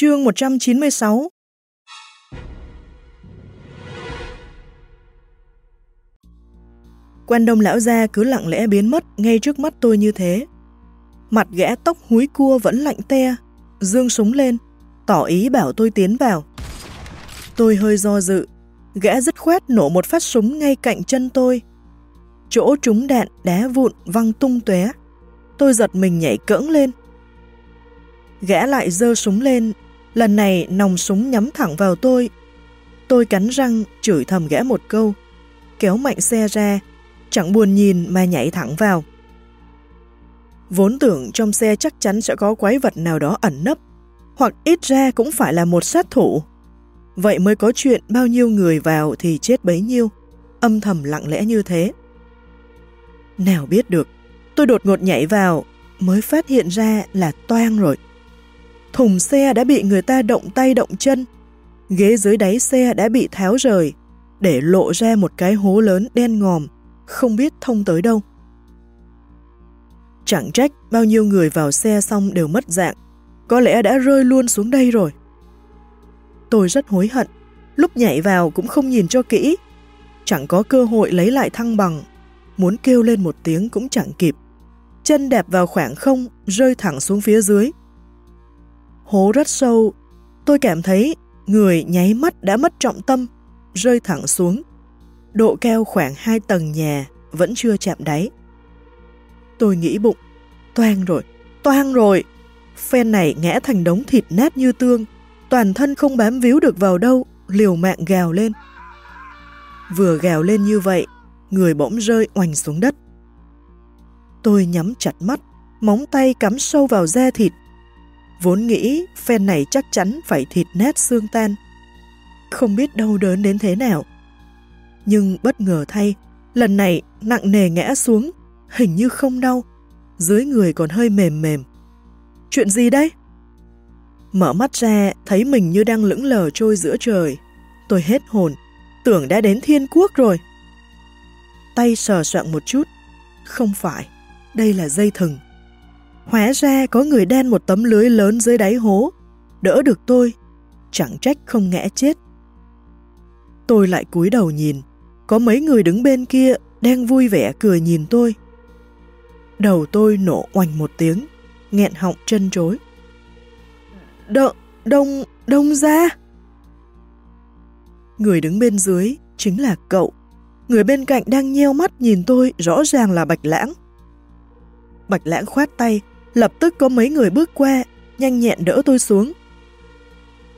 Chương 196 Quan đông lão gia cứ lặng lẽ biến mất ngay trước mắt tôi như thế. Mặt gã tóc húi cua vẫn lạnh te, dương súng lên, tỏ ý bảo tôi tiến vào. Tôi hơi do dự, gã dứt khoát nổ một phát súng ngay cạnh chân tôi. Chỗ trúng đạn đá vụn văng tung tóe. Tôi giật mình nhảy cỡng lên. Gã lại dơ súng lên, lần này nòng súng nhắm thẳng vào tôi. Tôi cắn răng chửi thầm gã một câu, kéo mạnh xe ra, chẳng buồn nhìn mà nhảy thẳng vào. Vốn tưởng trong xe chắc chắn sẽ có quái vật nào đó ẩn nấp, hoặc ít ra cũng phải là một sát thủ. Vậy mới có chuyện bao nhiêu người vào thì chết bấy nhiêu, âm thầm lặng lẽ như thế. Nào biết được, tôi đột ngột nhảy vào, mới phát hiện ra là toang rồi. Thùng xe đã bị người ta động tay động chân, ghế dưới đáy xe đã bị tháo rời, để lộ ra một cái hố lớn đen ngòm, không biết thông tới đâu. Chẳng trách bao nhiêu người vào xe xong đều mất dạng, có lẽ đã rơi luôn xuống đây rồi. Tôi rất hối hận, lúc nhảy vào cũng không nhìn cho kỹ, chẳng có cơ hội lấy lại thăng bằng, muốn kêu lên một tiếng cũng chẳng kịp. Chân đạp vào khoảng không, rơi thẳng xuống phía dưới. Hố rất sâu, tôi cảm thấy người nháy mắt đã mất trọng tâm, rơi thẳng xuống. Độ cao khoảng 2 tầng nhà, vẫn chưa chạm đáy. Tôi nghĩ bụng, toang rồi, toang rồi. Phen này ngã thành đống thịt nát như tương, toàn thân không bám víu được vào đâu, liều mạng gào lên. Vừa gào lên như vậy, người bỗng rơi oành xuống đất. Tôi nhắm chặt mắt, móng tay cắm sâu vào da thịt. Vốn nghĩ phen này chắc chắn phải thịt nát xương tan. Không biết đau đớn đến thế nào. Nhưng bất ngờ thay, lần này nặng nề ngã xuống, hình như không đau, dưới người còn hơi mềm mềm. Chuyện gì đây? Mở mắt ra, thấy mình như đang lững lờ trôi giữa trời. Tôi hết hồn, tưởng đã đến thiên quốc rồi. Tay sờ soạn một chút. Không phải, đây là dây thừng. Hóa ra có người đen một tấm lưới lớn dưới đáy hố, đỡ được tôi, chẳng trách không ngã chết. Tôi lại cúi đầu nhìn, có mấy người đứng bên kia đang vui vẻ cười nhìn tôi. Đầu tôi nổ oành một tiếng, nghẹn họng chân chối. Đ đông, đông ra. Người đứng bên dưới chính là cậu. Người bên cạnh đang nheo mắt nhìn tôi rõ ràng là Bạch Lãng. Bạch Lãng khoát tay, lập tức có mấy người bước qua, nhanh nhẹn đỡ tôi xuống.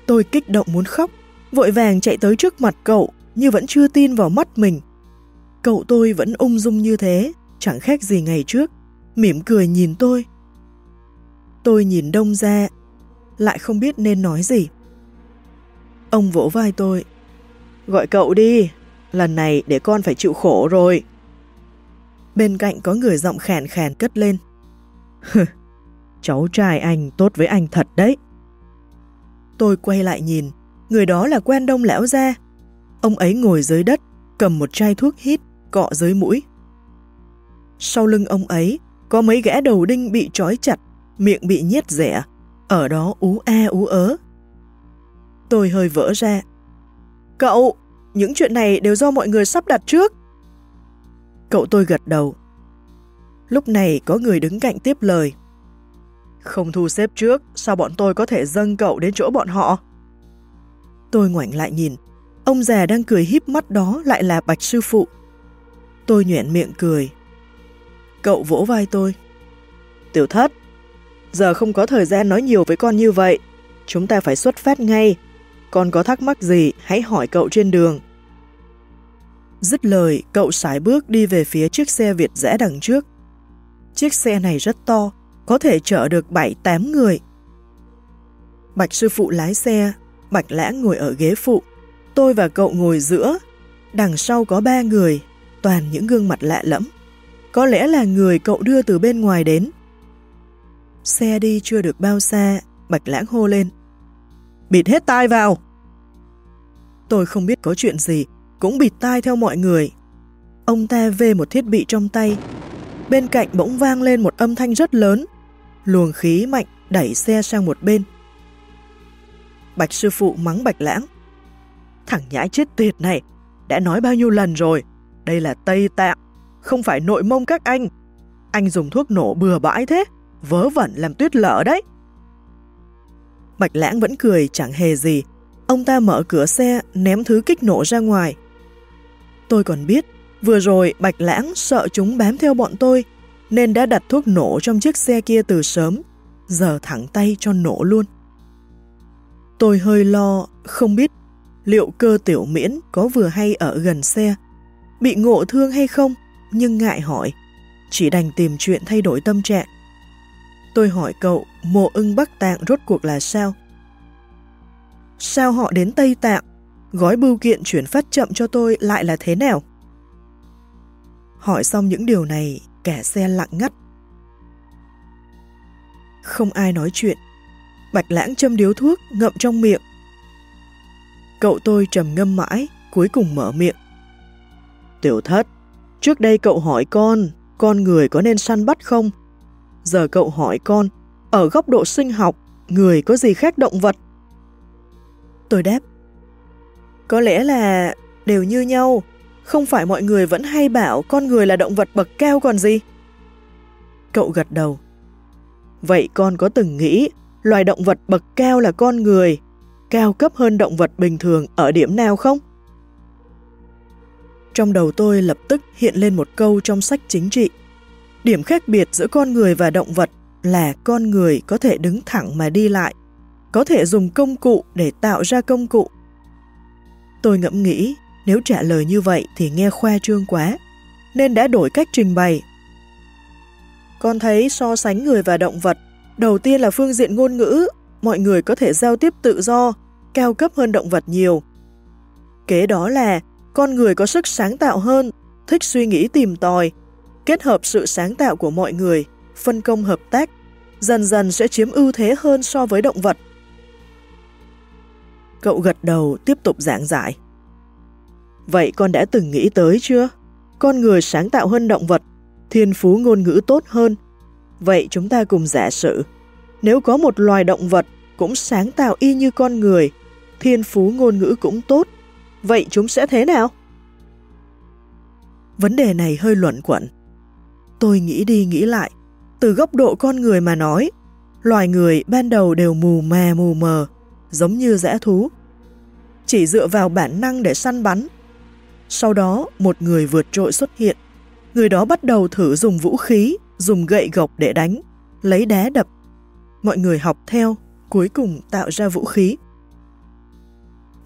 Tôi kích động muốn khóc, vội vàng chạy tới trước mặt cậu, như vẫn chưa tin vào mắt mình. Cậu tôi vẫn ung dung như thế, chẳng khác gì ngày trước, mỉm cười nhìn tôi. Tôi nhìn đông ra, lại không biết nên nói gì. Ông vỗ vai tôi. Gọi cậu đi, lần này để con phải chịu khổ rồi. Bên cạnh có người giọng khàn khàn cất lên. Cháu trai anh tốt với anh thật đấy. Tôi quay lại nhìn, người đó là quen đông lão ra. Ông ấy ngồi dưới đất, cầm một chai thuốc hít, cọ dưới mũi. Sau lưng ông ấy, có mấy gã đầu đinh bị trói chặt, miệng bị nhét rẻ, ở đó ú a ú ớ. Tôi hơi vỡ ra. Cậu, những chuyện này đều do mọi người sắp đặt trước. Cậu tôi gật đầu. Lúc này có người đứng cạnh tiếp lời. Không thu xếp trước, sao bọn tôi có thể dâng cậu đến chỗ bọn họ? Tôi ngoảnh lại nhìn, ông già đang cười híp mắt đó lại là Bạch Sư Phụ. Tôi nhuện miệng cười. Cậu vỗ vai tôi. Tiểu thất, giờ không có thời gian nói nhiều với con như vậy. Chúng ta phải xuất phát ngay. Con có thắc mắc gì, hãy hỏi cậu trên đường. Dứt lời, cậu sải bước đi về phía chiếc xe Việt rẽ đằng trước. Chiếc xe này rất to, có thể chở được 7-8 người. Bạch sư phụ lái xe, Bạch lãng ngồi ở ghế phụ, tôi và cậu ngồi giữa, đằng sau có ba người, toàn những gương mặt lạ lẫm. Có lẽ là người cậu đưa từ bên ngoài đến. Xe đi chưa được bao xa, Bạch lãng hô lên. Bịt hết tai vào! Tôi không biết có chuyện gì, cũng bịt tai theo mọi người. Ông ta vê một thiết bị trong tay. Bên cạnh bỗng vang lên một âm thanh rất lớn. Luồng khí mạnh đẩy xe sang một bên. Bạch sư phụ mắng Bạch Lãng. Thằng nhãi chết tiệt này, đã nói bao nhiêu lần rồi, đây là Tây Tạng, không phải nội mông các anh. Anh dùng thuốc nổ bừa bãi thế, vớ vẩn làm tuyết lở đấy. Bạch Lãng vẫn cười chẳng hề gì, ông ta mở cửa xe ném thứ kích nổ ra ngoài. Tôi còn biết, vừa rồi Bạch Lãng sợ chúng bám theo bọn tôi, nên đã đặt thuốc nổ trong chiếc xe kia từ sớm, giờ thẳng tay cho nổ luôn. Tôi hơi lo, không biết liệu cơ tiểu miễn có vừa hay ở gần xe, bị ngộ thương hay không, nhưng ngại hỏi, chỉ đành tìm chuyện thay đổi tâm trạng. Tôi hỏi cậu, mộ ưng Bắc Tạng rốt cuộc là sao? Sao họ đến Tây Tạng? Gói bưu kiện chuyển phát chậm cho tôi lại là thế nào? Hỏi xong những điều này, cả xe lặng ngắt. Không ai nói chuyện. Bạch lãng châm điếu thuốc, ngậm trong miệng. Cậu tôi trầm ngâm mãi, cuối cùng mở miệng. Tiểu thất, trước đây cậu hỏi con, con người có nên săn bắt không? Giờ cậu hỏi con, ở góc độ sinh học, người có gì khác động vật? Tôi đáp, có lẽ là đều như nhau, không phải mọi người vẫn hay bảo con người là động vật bậc cao còn gì? Cậu gật đầu. Vậy con có từng nghĩ loài động vật bậc cao là con người, cao cấp hơn động vật bình thường ở điểm nào không? Trong đầu tôi lập tức hiện lên một câu trong sách chính trị. Điểm khác biệt giữa con người và động vật là con người có thể đứng thẳng mà đi lại, có thể dùng công cụ để tạo ra công cụ. Tôi ngẫm nghĩ, nếu trả lời như vậy thì nghe khoa trương quá, nên đã đổi cách trình bày. Con thấy so sánh người và động vật, đầu tiên là phương diện ngôn ngữ, mọi người có thể giao tiếp tự do, cao cấp hơn động vật nhiều. Kế đó là con người có sức sáng tạo hơn, thích suy nghĩ tìm tòi, kết hợp sự sáng tạo của mọi người, phân công hợp tác, dần dần sẽ chiếm ưu thế hơn so với động vật. Cậu gật đầu tiếp tục giảng giải. Vậy con đã từng nghĩ tới chưa? Con người sáng tạo hơn động vật, thiên phú ngôn ngữ tốt hơn. Vậy chúng ta cùng giả sử, nếu có một loài động vật cũng sáng tạo y như con người, thiên phú ngôn ngữ cũng tốt, vậy chúng sẽ thế nào? Vấn đề này hơi luẩn quẩn. Tôi nghĩ đi nghĩ lại, từ góc độ con người mà nói, loài người ban đầu đều mù mè mù mờ, giống như dã thú. Chỉ dựa vào bản năng để săn bắn. Sau đó, một người vượt trội xuất hiện. Người đó bắt đầu thử dùng vũ khí, dùng gậy gộc để đánh, lấy đá đập. Mọi người học theo, cuối cùng tạo ra vũ khí.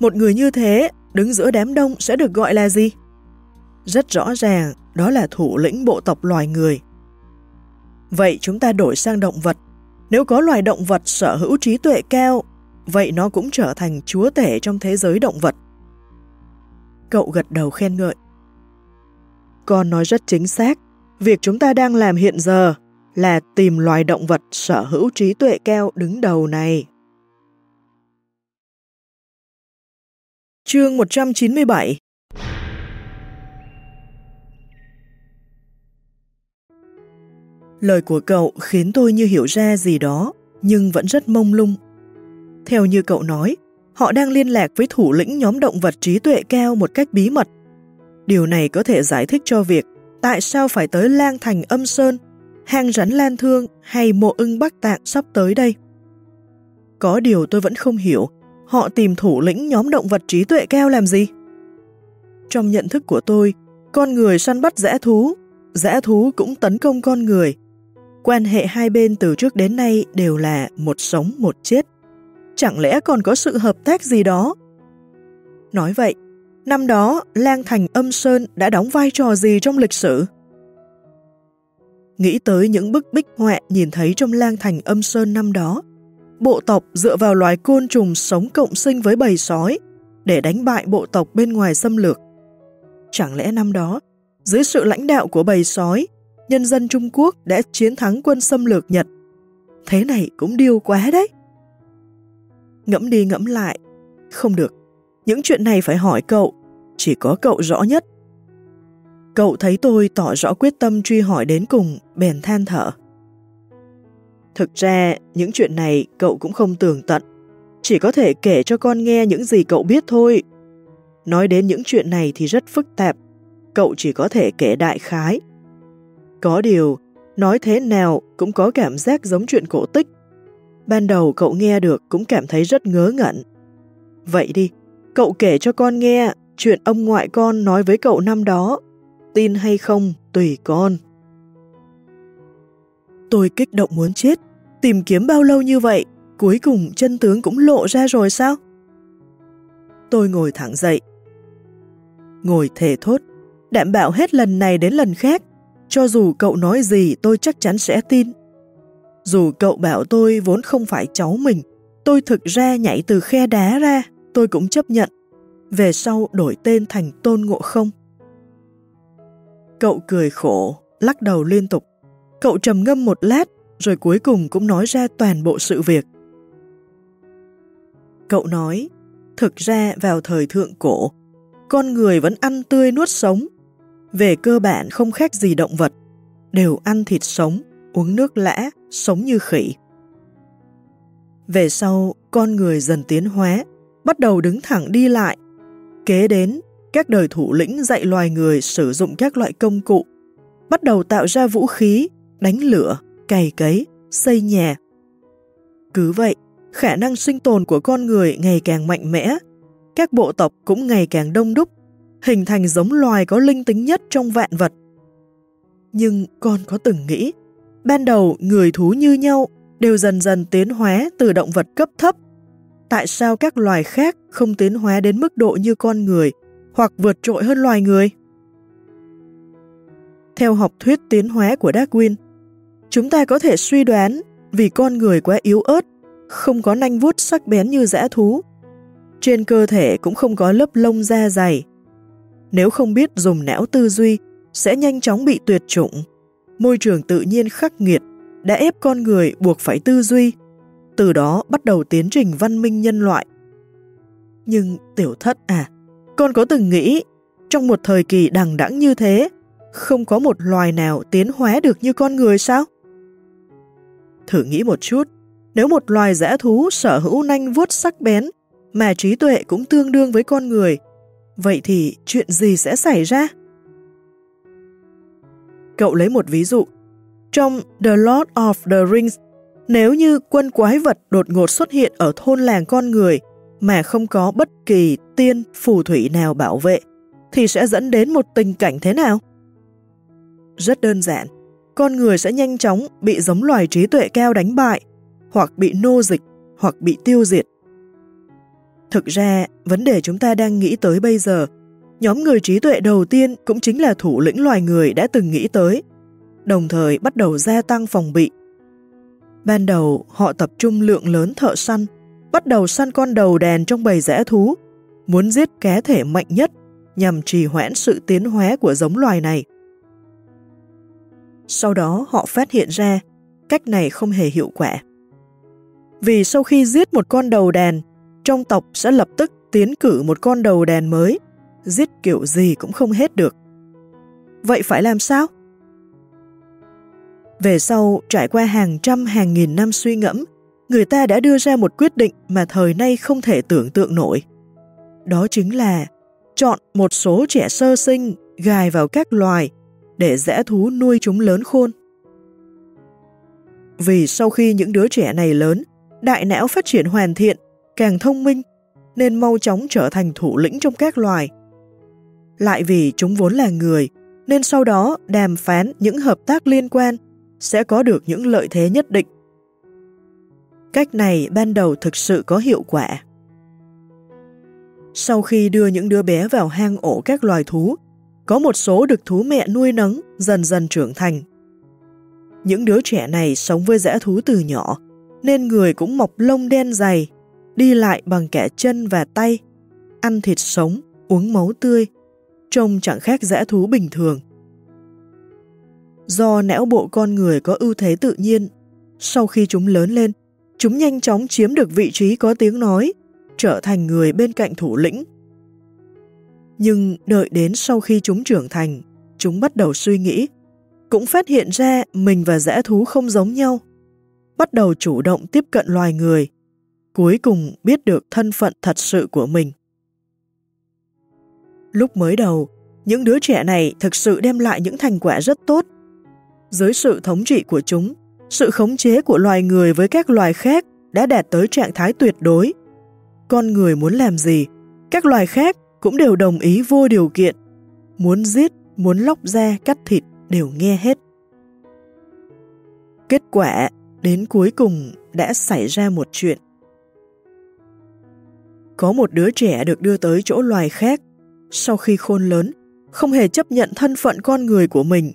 Một người như thế, đứng giữa đám đông sẽ được gọi là gì? Rất rõ ràng, đó là thủ lĩnh bộ tộc loài người. Vậy chúng ta đổi sang động vật. Nếu có loài động vật sở hữu trí tuệ cao, vậy nó cũng trở thành chúa tể trong thế giới động vật. Cậu gật đầu khen ngợi. Con nói rất chính xác. Việc chúng ta đang làm hiện giờ là tìm loài động vật sở hữu trí tuệ cao đứng đầu này. Chương 197 Lời của cậu khiến tôi như hiểu ra gì đó, nhưng vẫn rất mông lung. Theo như cậu nói, họ đang liên lạc với thủ lĩnh nhóm động vật trí tuệ cao một cách bí mật. Điều này có thể giải thích cho việc tại sao phải tới lang thành âm sơn, hang rắn lan thương hay mộ ưng bắc tạng sắp tới đây. Có điều tôi vẫn không hiểu, họ tìm thủ lĩnh nhóm động vật trí tuệ cao làm gì? Trong nhận thức của tôi, con người săn bắt dã thú, dã thú cũng tấn công con người, Quan hệ hai bên từ trước đến nay đều là một sống một chết. Chẳng lẽ còn có sự hợp tác gì đó? Nói vậy, năm đó Lang Thành Âm Sơn đã đóng vai trò gì trong lịch sử? Nghĩ tới những bức bích họa nhìn thấy trong Lang Thành Âm Sơn năm đó, bộ tộc dựa vào loài côn trùng sống cộng sinh với bầy sói để đánh bại bộ tộc bên ngoài xâm lược. Chẳng lẽ năm đó, dưới sự lãnh đạo của bầy sói, nhân dân Trung Quốc đã chiến thắng quân xâm lược Nhật. Thế này cũng điêu quá đấy. Ngẫm đi ngẫm lại, không được, những chuyện này phải hỏi cậu, chỉ có cậu rõ nhất. Cậu thấy tôi tỏ rõ quyết tâm truy hỏi đến cùng, bèn than thở. Thực ra, những chuyện này cậu cũng không tường tận. chỉ có thể kể cho con nghe những gì cậu biết thôi. Nói đến những chuyện này thì rất phức tạp, cậu chỉ có thể kể đại khái. Có điều, nói thế nào cũng có cảm giác giống chuyện cổ tích. Ban đầu cậu nghe được cũng cảm thấy rất ngớ ngẩn. Vậy đi, cậu kể cho con nghe chuyện ông ngoại con nói với cậu năm đó. Tin hay không, tùy con. Tôi kích động muốn chết, tìm kiếm bao lâu như vậy, cuối cùng chân tướng cũng lộ ra rồi sao? Tôi ngồi thẳng dậy. Ngồi thề thốt, đảm bảo hết lần này đến lần khác, cho dù cậu nói gì tôi chắc chắn sẽ tin. Dù cậu bảo tôi vốn không phải cháu mình, tôi thực ra nhảy từ khe đá ra, tôi cũng chấp nhận. Về sau đổi tên thành Tôn Ngộ Không. Cậu cười khổ, lắc đầu liên tục. Cậu trầm ngâm một lát, rồi cuối cùng cũng nói ra toàn bộ sự việc. Cậu nói, thực ra vào thời thượng cổ, con người vẫn ăn tươi nuốt sống. Về cơ bản không khác gì động vật, đều ăn thịt sống, uống nước lã, sống như khỉ. Về sau, con người dần tiến hóa, bắt đầu đứng thẳng đi lại. Kế đến, các đời thủ lĩnh dạy loài người sử dụng các loại công cụ, bắt đầu tạo ra vũ khí, đánh lửa, cày cấy, xây nhà. Cứ vậy, khả năng sinh tồn của con người ngày càng mạnh mẽ, các bộ tộc cũng ngày càng đông đúc, hình thành giống loài có linh tính nhất trong vạn vật. Nhưng con có từng nghĩ, ban đầu người thú như nhau đều dần dần tiến hóa từ động vật cấp thấp. Tại sao các loài khác không tiến hóa đến mức độ như con người hoặc vượt trội hơn loài người? Theo học thuyết tiến hóa của Darwin, chúng ta có thể suy đoán vì con người quá yếu ớt, không có nanh vuốt sắc bén như dã thú. Trên cơ thể cũng không có lớp lông da dày. Nếu không biết dùng não tư duy, sẽ nhanh chóng bị tuyệt chủng. Môi trường tự nhiên khắc nghiệt đã ép con người buộc phải tư duy, từ đó bắt đầu tiến trình văn minh nhân loại. Nhưng tiểu thất à, con có từng nghĩ, trong một thời kỳ đằng đẵng như thế, không có một loài nào tiến hóa được như con người sao? Thử nghĩ một chút, nếu một loài dã thú sở hữu nanh vuốt sắc bén, mà trí tuệ cũng tương đương với con người, vậy thì chuyện gì sẽ xảy ra? Cậu lấy một ví dụ. Trong The Lord of the Rings, nếu như quân quái vật đột ngột xuất hiện ở thôn làng con người mà không có bất kỳ tiên phù thủy nào bảo vệ, thì sẽ dẫn đến một tình cảnh thế nào? Rất đơn giản, con người sẽ nhanh chóng bị giống loài trí tuệ cao đánh bại, hoặc bị nô dịch, hoặc bị tiêu diệt. Thực ra, vấn đề chúng ta đang nghĩ tới bây giờ, nhóm người trí tuệ đầu tiên cũng chính là thủ lĩnh loài người đã từng nghĩ tới, đồng thời bắt đầu gia tăng phòng bị. Ban đầu, họ tập trung lượng lớn thợ săn, bắt đầu săn con đầu đèn trong bầy rẽ thú, muốn giết cá thể mạnh nhất nhằm trì hoãn sự tiến hóa của giống loài này. Sau đó họ phát hiện ra cách này không hề hiệu quả. Vì sau khi giết một con đầu đàn, trong tộc sẽ lập tức tiến cử một con đầu đàn mới, giết kiểu gì cũng không hết được. Vậy phải làm sao? Về sau, trải qua hàng trăm hàng nghìn năm suy ngẫm, người ta đã đưa ra một quyết định mà thời nay không thể tưởng tượng nổi. Đó chính là chọn một số trẻ sơ sinh gài vào các loài để dã thú nuôi chúng lớn khôn. Vì sau khi những đứa trẻ này lớn, đại não phát triển hoàn thiện, càng thông minh, nên mau chóng trở thành thủ lĩnh trong các loài. Lại vì chúng vốn là người, nên sau đó đàm phán những hợp tác liên quan sẽ có được những lợi thế nhất định. Cách này ban đầu thực sự có hiệu quả. Sau khi đưa những đứa bé vào hang ổ các loài thú, có một số được thú mẹ nuôi nấng, dần dần trưởng thành. Những đứa trẻ này sống với dã thú từ nhỏ, nên người cũng mọc lông đen dày, đi lại bằng cả chân và tay, ăn thịt sống, uống máu tươi, trông chẳng khác dã thú bình thường. Do não bộ con người có ưu thế tự nhiên, sau khi chúng lớn lên, chúng nhanh chóng chiếm được vị trí có tiếng nói, trở thành người bên cạnh thủ lĩnh nhưng đợi đến sau khi chúng trưởng thành, chúng bắt đầu suy nghĩ, cũng phát hiện ra mình và dã thú không giống nhau, bắt đầu chủ động tiếp cận loài người. cuối cùng biết được thân phận thật sự của mình. Lúc mới đầu, những đứa trẻ này thực sự đem lại những thành quả rất tốt. Dưới sự thống trị của chúng, sự khống chế của loài người với các loài khác đã đạt tới trạng thái tuyệt đối. Con người muốn làm gì, các loài khác cũng đều đồng ý vô điều kiện. Muốn giết, muốn lóc da, cắt thịt đều nghe hết. Kết quả, đến cuối cùng đã xảy ra một chuyện. Có một đứa trẻ được đưa tới chỗ loài khác, sau khi khôn lớn, không hề chấp nhận thân phận con người của mình.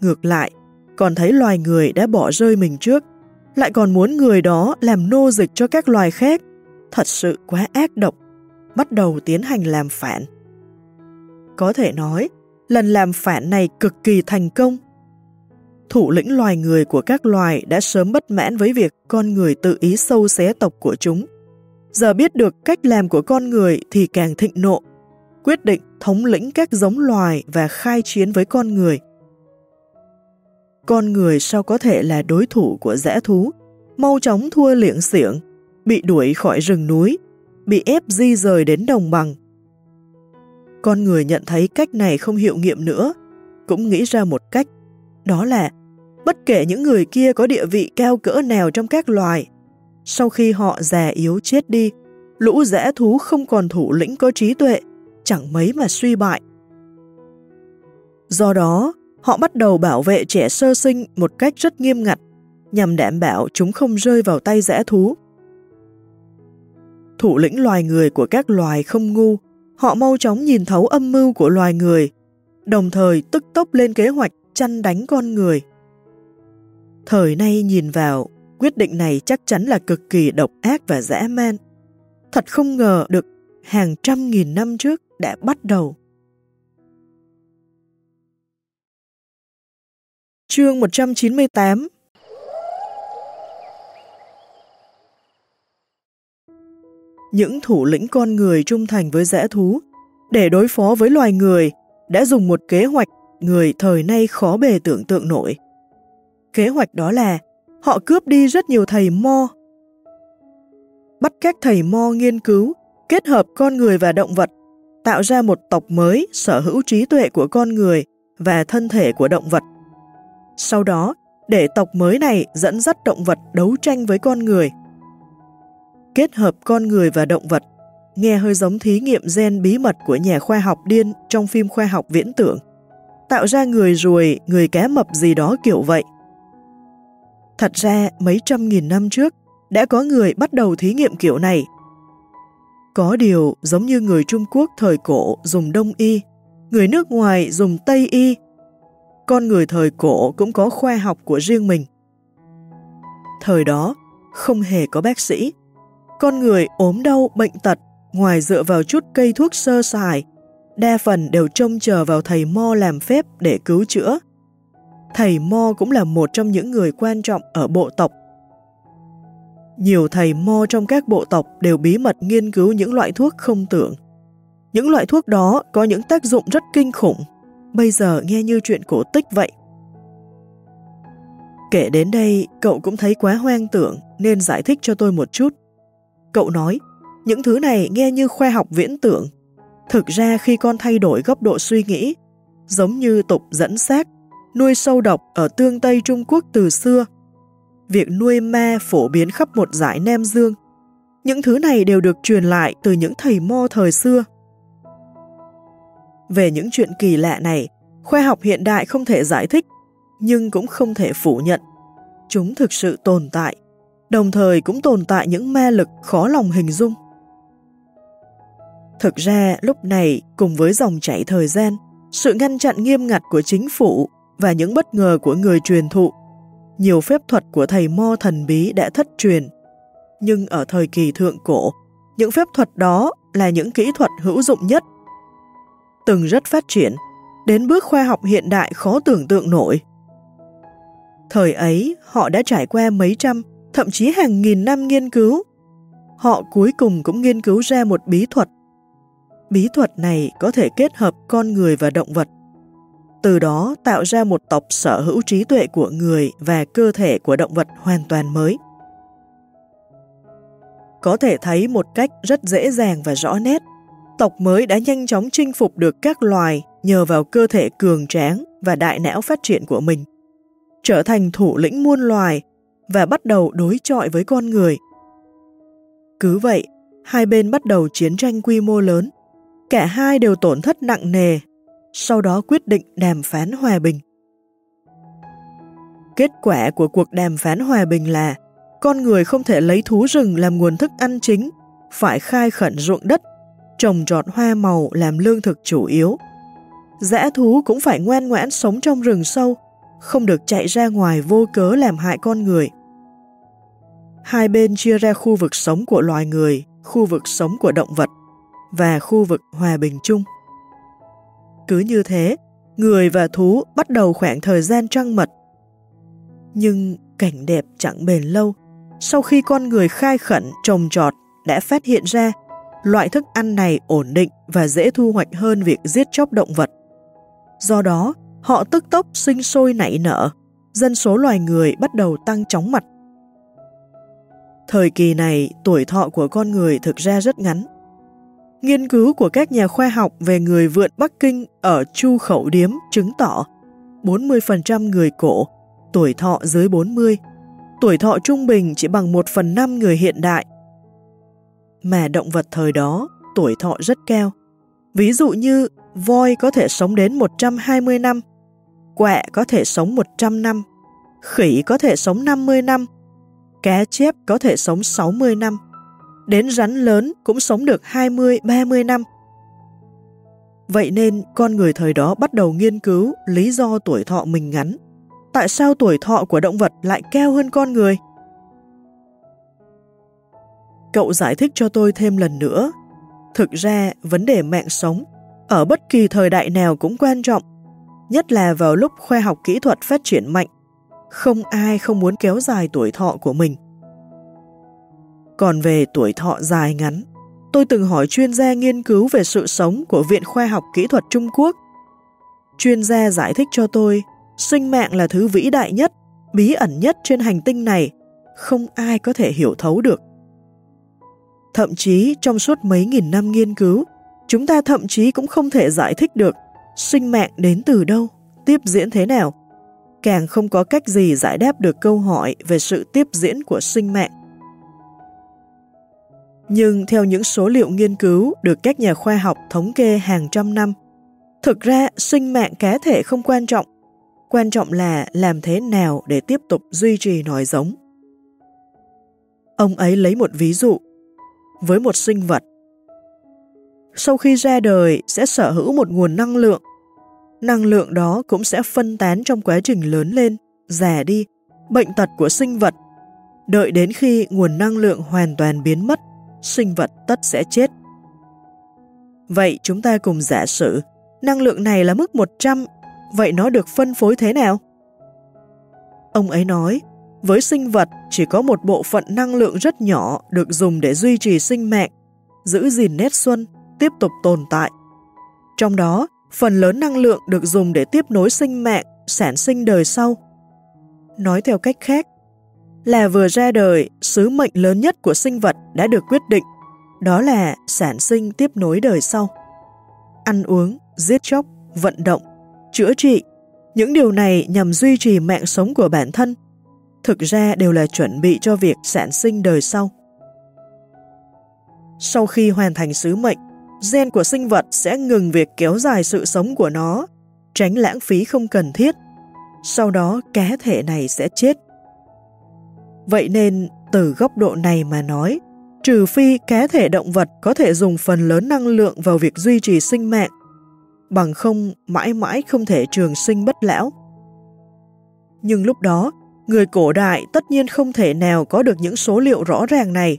Ngược lại, còn thấy loài người đã bỏ rơi mình trước, lại còn muốn người đó làm nô dịch cho các loài khác. Thật sự quá ác độc, bắt đầu tiến hành làm phản. Có thể nói, lần làm phản này cực kỳ thành công. Thủ lĩnh loài người của các loài đã sớm bất mãn với việc con người tự ý sâu xé tộc của chúng. Giờ biết được cách làm của con người thì càng thịnh nộ, quyết định thống lĩnh các giống loài và khai chiến với con người. Con người sao có thể là đối thủ của dã thú, mau chóng thua liệng xiệng, bị đuổi khỏi rừng núi, bị ép di rời đến đồng bằng. Con người nhận thấy cách này không hiệu nghiệm nữa, cũng nghĩ ra một cách, đó là bất kể những người kia có địa vị cao cỡ nào trong các loài, sau khi họ già yếu chết đi, lũ dã thú không còn thủ lĩnh có trí tuệ, chẳng mấy mà suy bại. Do đó, họ bắt đầu bảo vệ trẻ sơ sinh một cách rất nghiêm ngặt, nhằm đảm bảo chúng không rơi vào tay dã thú. Thủ lĩnh loài người của các loài không ngu, họ mau chóng nhìn thấu âm mưu của loài người, đồng thời tức tốc lên kế hoạch chăn đánh con người. Thời nay nhìn vào, quyết định này chắc chắn là cực kỳ độc ác và dã man. Thật không ngờ được hàng trăm nghìn năm trước đã bắt đầu. Chương 198 Những thủ lĩnh con người trung thành với dã thú để đối phó với loài người đã dùng một kế hoạch người thời nay khó bề tưởng tượng nổi. Kế hoạch đó là họ cướp đi rất nhiều thầy mo. Bắt các thầy mo nghiên cứu, kết hợp con người và động vật, tạo ra một tộc mới sở hữu trí tuệ của con người và thân thể của động vật. Sau đó, để tộc mới này dẫn dắt động vật đấu tranh với con người. Kết hợp con người và động vật, nghe hơi giống thí nghiệm gen bí mật của nhà khoa học điên trong phim khoa học viễn tưởng. Tạo ra người ruồi, người cá mập gì đó kiểu vậy. Thật ra, mấy trăm nghìn năm trước, đã có người bắt đầu thí nghiệm kiểu này. Có điều giống như người Trung Quốc thời cổ dùng Đông Y, người nước ngoài dùng Tây Y. Con người thời cổ cũng có khoa học của riêng mình. Thời đó, không hề có bác sĩ. Con người ốm đau, bệnh tật, ngoài dựa vào chút cây thuốc sơ sài, đa phần đều trông chờ vào thầy Mo làm phép để cứu chữa thầy Mo cũng là một trong những người quan trọng ở bộ tộc. Nhiều thầy Mo trong các bộ tộc đều bí mật nghiên cứu những loại thuốc không tưởng. Những loại thuốc đó có những tác dụng rất kinh khủng, bây giờ nghe như chuyện cổ tích vậy. Kể đến đây, cậu cũng thấy quá hoang tưởng nên giải thích cho tôi một chút. Cậu nói, những thứ này nghe như khoa học viễn tưởng. Thực ra khi con thay đổi góc độ suy nghĩ, giống như tục dẫn xác nuôi sâu độc ở tương Tây Trung Quốc từ xưa. Việc nuôi ma phổ biến khắp một dải Nam Dương. Những thứ này đều được truyền lại từ những thầy mo thời xưa. Về những chuyện kỳ lạ này, khoa học hiện đại không thể giải thích, nhưng cũng không thể phủ nhận. Chúng thực sự tồn tại, đồng thời cũng tồn tại những ma lực khó lòng hình dung. Thực ra, lúc này, cùng với dòng chảy thời gian, sự ngăn chặn nghiêm ngặt của chính phủ và những bất ngờ của người truyền thụ. Nhiều phép thuật của thầy Mo thần bí đã thất truyền. Nhưng ở thời kỳ thượng cổ, những phép thuật đó là những kỹ thuật hữu dụng nhất. Từng rất phát triển, đến bước khoa học hiện đại khó tưởng tượng nổi. Thời ấy, họ đã trải qua mấy trăm, thậm chí hàng nghìn năm nghiên cứu. Họ cuối cùng cũng nghiên cứu ra một bí thuật. Bí thuật này có thể kết hợp con người và động vật từ đó tạo ra một tộc sở hữu trí tuệ của người và cơ thể của động vật hoàn toàn mới. có thể thấy một cách rất dễ dàng và rõ nét, tộc mới đã nhanh chóng chinh phục được các loài nhờ vào cơ thể cường tráng và đại não phát triển của mình, trở thành thủ lĩnh muôn loài và bắt đầu đối chọi với con người. Cứ vậy, hai bên bắt đầu chiến tranh quy mô lớn. Cả hai đều tổn thất nặng nề, sau đó quyết định đàm phán hòa bình. Kết quả của cuộc đàm phán hòa bình là con người không thể lấy thú rừng làm nguồn thức ăn chính, phải khai khẩn ruộng đất, trồng trọt hoa màu làm lương thực chủ yếu. Dã thú cũng phải ngoan ngoãn sống trong rừng sâu, không được chạy ra ngoài vô cớ làm hại con người. Hai bên chia ra khu vực sống của loài người, khu vực sống của động vật và khu vực hòa bình chung. Cứ như thế, người và thú bắt đầu khoảng thời gian trăng mật. Nhưng cảnh đẹp chẳng bền lâu, sau khi con người khai khẩn trồng trọt đã phát hiện ra loại thức ăn này ổn định và dễ thu hoạch hơn việc giết chóc động vật. Do đó, họ tức tốc sinh sôi nảy nở, dân số loài người bắt đầu tăng chóng mặt. Thời kỳ này, tuổi thọ của con người thực ra rất ngắn. Nghiên cứu của các nhà khoa học về người vượn Bắc Kinh ở Chu Khẩu Điếm chứng tỏ 40% người cổ, tuổi thọ dưới 40, tuổi thọ trung bình chỉ bằng 1 phần 5 người hiện đại. Mà động vật thời đó, tuổi thọ rất cao. Ví dụ như voi có thể sống đến 120 năm, quẹ có thể sống 100 năm, khỉ có thể sống 50 năm, cá chép có thể sống 60 năm, đến rắn lớn cũng sống được 20-30 năm. Vậy nên con người thời đó bắt đầu nghiên cứu lý do tuổi thọ mình ngắn. Tại sao tuổi thọ của động vật lại cao hơn con người? Cậu giải thích cho tôi thêm lần nữa. Thực ra, vấn đề mạng sống ở bất kỳ thời đại nào cũng quan trọng, nhất là vào lúc khoa học kỹ thuật phát triển mạnh không ai không muốn kéo dài tuổi thọ của mình. Còn về tuổi thọ dài ngắn, tôi từng hỏi chuyên gia nghiên cứu về sự sống của Viện Khoa học Kỹ thuật Trung Quốc. Chuyên gia giải thích cho tôi, sinh mạng là thứ vĩ đại nhất, bí ẩn nhất trên hành tinh này, không ai có thể hiểu thấu được. Thậm chí trong suốt mấy nghìn năm nghiên cứu, chúng ta thậm chí cũng không thể giải thích được sinh mạng đến từ đâu, tiếp diễn thế nào càng không có cách gì giải đáp được câu hỏi về sự tiếp diễn của sinh mạng. Nhưng theo những số liệu nghiên cứu được các nhà khoa học thống kê hàng trăm năm, thực ra sinh mạng cá thể không quan trọng, quan trọng là làm thế nào để tiếp tục duy trì nòi giống. Ông ấy lấy một ví dụ, với một sinh vật. Sau khi ra đời sẽ sở hữu một nguồn năng lượng năng lượng đó cũng sẽ phân tán trong quá trình lớn lên, già đi, bệnh tật của sinh vật. Đợi đến khi nguồn năng lượng hoàn toàn biến mất, sinh vật tất sẽ chết. Vậy chúng ta cùng giả sử, năng lượng này là mức 100, vậy nó được phân phối thế nào? Ông ấy nói, với sinh vật chỉ có một bộ phận năng lượng rất nhỏ được dùng để duy trì sinh mạng, giữ gìn nét xuân, tiếp tục tồn tại. Trong đó, phần lớn năng lượng được dùng để tiếp nối sinh mạng, sản sinh đời sau. Nói theo cách khác, là vừa ra đời, sứ mệnh lớn nhất của sinh vật đã được quyết định, đó là sản sinh tiếp nối đời sau. Ăn uống, giết chóc, vận động, chữa trị, những điều này nhằm duy trì mạng sống của bản thân, thực ra đều là chuẩn bị cho việc sản sinh đời sau. Sau khi hoàn thành sứ mệnh, gen của sinh vật sẽ ngừng việc kéo dài sự sống của nó, tránh lãng phí không cần thiết. Sau đó cá thể này sẽ chết. Vậy nên, từ góc độ này mà nói, trừ phi cá thể động vật có thể dùng phần lớn năng lượng vào việc duy trì sinh mạng, bằng không mãi mãi không thể trường sinh bất lão. Nhưng lúc đó, người cổ đại tất nhiên không thể nào có được những số liệu rõ ràng này,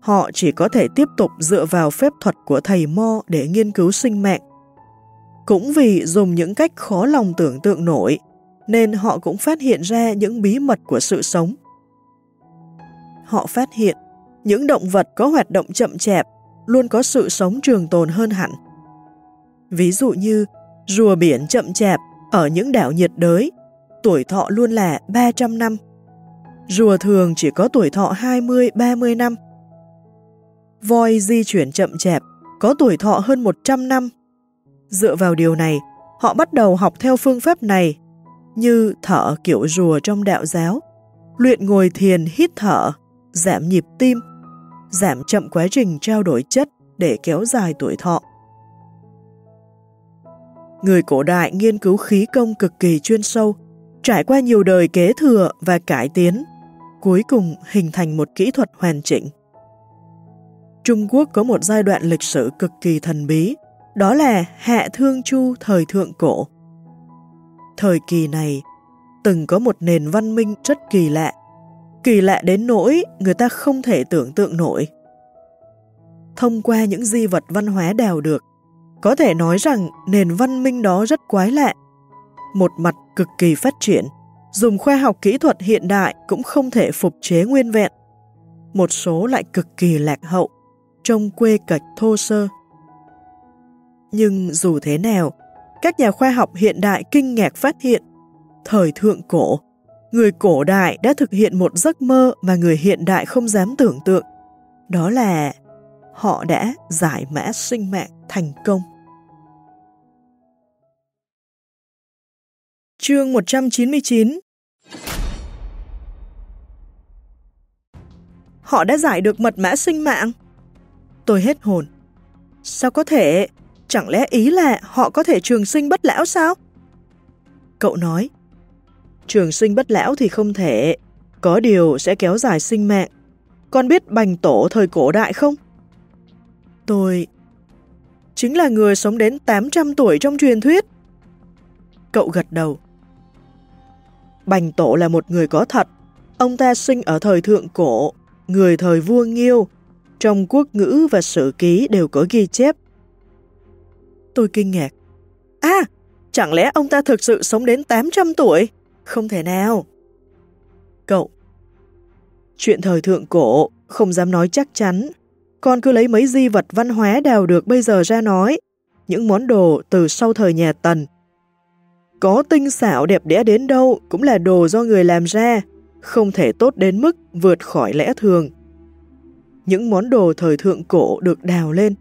họ chỉ có thể tiếp tục dựa vào phép thuật của thầy Mo để nghiên cứu sinh mạng. Cũng vì dùng những cách khó lòng tưởng tượng nổi, nên họ cũng phát hiện ra những bí mật của sự sống. Họ phát hiện những động vật có hoạt động chậm chạp luôn có sự sống trường tồn hơn hẳn. Ví dụ như rùa biển chậm chạp ở những đảo nhiệt đới, tuổi thọ luôn là 300 năm. Rùa thường chỉ có tuổi thọ 20-30 năm voi di chuyển chậm chạp, có tuổi thọ hơn 100 năm. Dựa vào điều này, họ bắt đầu học theo phương pháp này, như thở kiểu rùa trong đạo giáo, luyện ngồi thiền hít thở, giảm nhịp tim, giảm chậm quá trình trao đổi chất để kéo dài tuổi thọ. Người cổ đại nghiên cứu khí công cực kỳ chuyên sâu, trải qua nhiều đời kế thừa và cải tiến, cuối cùng hình thành một kỹ thuật hoàn chỉnh. Trung Quốc có một giai đoạn lịch sử cực kỳ thần bí, đó là Hạ Thương Chu thời thượng cổ. Thời kỳ này, từng có một nền văn minh rất kỳ lạ, kỳ lạ đến nỗi người ta không thể tưởng tượng nổi. Thông qua những di vật văn hóa đào được, có thể nói rằng nền văn minh đó rất quái lạ. Một mặt cực kỳ phát triển, dùng khoa học kỹ thuật hiện đại cũng không thể phục chế nguyên vẹn. Một số lại cực kỳ lạc hậu, trông quê cạch thô sơ. Nhưng dù thế nào, các nhà khoa học hiện đại kinh ngạc phát hiện, thời thượng cổ, người cổ đại đã thực hiện một giấc mơ mà người hiện đại không dám tưởng tượng. Đó là họ đã giải mã sinh mạng thành công. Chương 199 Họ đã giải được mật mã sinh mạng. Tôi hết hồn. Sao có thể? Chẳng lẽ ý là họ có thể trường sinh bất lão sao? Cậu nói, trường sinh bất lão thì không thể, có điều sẽ kéo dài sinh mạng. Con biết bành tổ thời cổ đại không? Tôi... Chính là người sống đến 800 tuổi trong truyền thuyết. Cậu gật đầu. Bành tổ là một người có thật. Ông ta sinh ở thời thượng cổ, người thời vua Nghiêu. Trong quốc ngữ và sử ký đều có ghi chép. Tôi kinh ngạc. À, chẳng lẽ ông ta thực sự sống đến 800 tuổi? Không thể nào. Cậu. Chuyện thời thượng cổ, không dám nói chắc chắn. Con cứ lấy mấy di vật văn hóa đào được bây giờ ra nói. Những món đồ từ sau thời nhà Tần có tinh xảo đẹp đẽ đến đâu cũng là đồ do người làm ra, không thể tốt đến mức vượt khỏi lẽ thường. Những món đồ thời thượng cổ được đào lên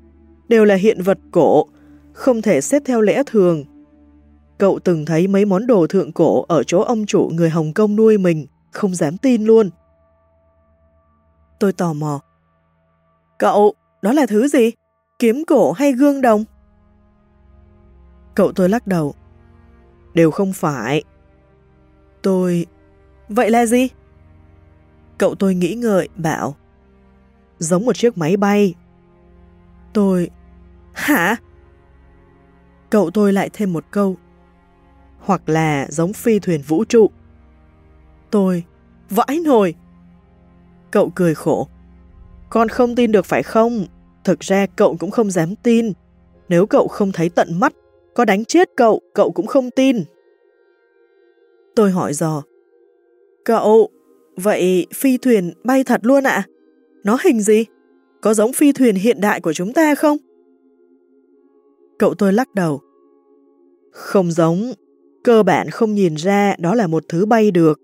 đều là hiện vật cổ, không thể xếp theo lẽ thường. Cậu từng thấy mấy món đồ thượng cổ ở chỗ ông chủ người Hồng Kông nuôi mình, không dám tin luôn. Tôi tò mò. Cậu, đó là thứ gì? Kiếm cổ hay gương đồng? Cậu tôi lắc đầu đều không phải. Tôi... Vậy là gì? Cậu tôi nghĩ ngợi, bảo. Giống một chiếc máy bay. Tôi... Hả? Cậu tôi lại thêm một câu. Hoặc là giống phi thuyền vũ trụ. Tôi... Vãi nồi! Cậu cười khổ. Con không tin được phải không? Thực ra cậu cũng không dám tin. Nếu cậu không thấy tận mắt có đánh chết cậu, cậu cũng không tin. Tôi hỏi dò. Cậu, vậy phi thuyền bay thật luôn ạ? Nó hình gì? Có giống phi thuyền hiện đại của chúng ta không? Cậu tôi lắc đầu. Không giống, cơ bản không nhìn ra đó là một thứ bay được.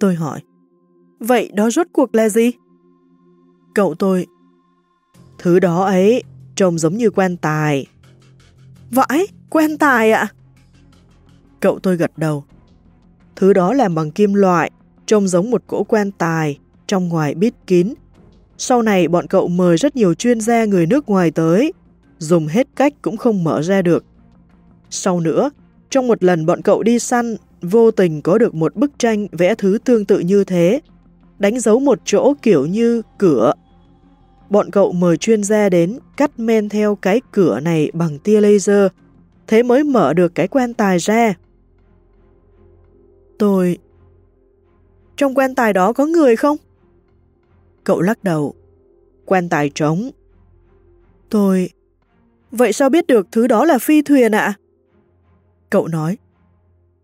Tôi hỏi, vậy đó rốt cuộc là gì? Cậu tôi, thứ đó ấy trông giống như quan tài, Vãi, quan tài ạ. Cậu tôi gật đầu. Thứ đó làm bằng kim loại, trông giống một cỗ quan tài, trong ngoài bít kín. Sau này bọn cậu mời rất nhiều chuyên gia người nước ngoài tới, dùng hết cách cũng không mở ra được. Sau nữa, trong một lần bọn cậu đi săn, vô tình có được một bức tranh vẽ thứ tương tự như thế, đánh dấu một chỗ kiểu như cửa bọn cậu mời chuyên gia đến cắt men theo cái cửa này bằng tia laser, thế mới mở được cái quan tài ra. Tôi... Trong quan tài đó có người không? Cậu lắc đầu. Quan tài trống. Tôi... Vậy sao biết được thứ đó là phi thuyền ạ? Cậu nói.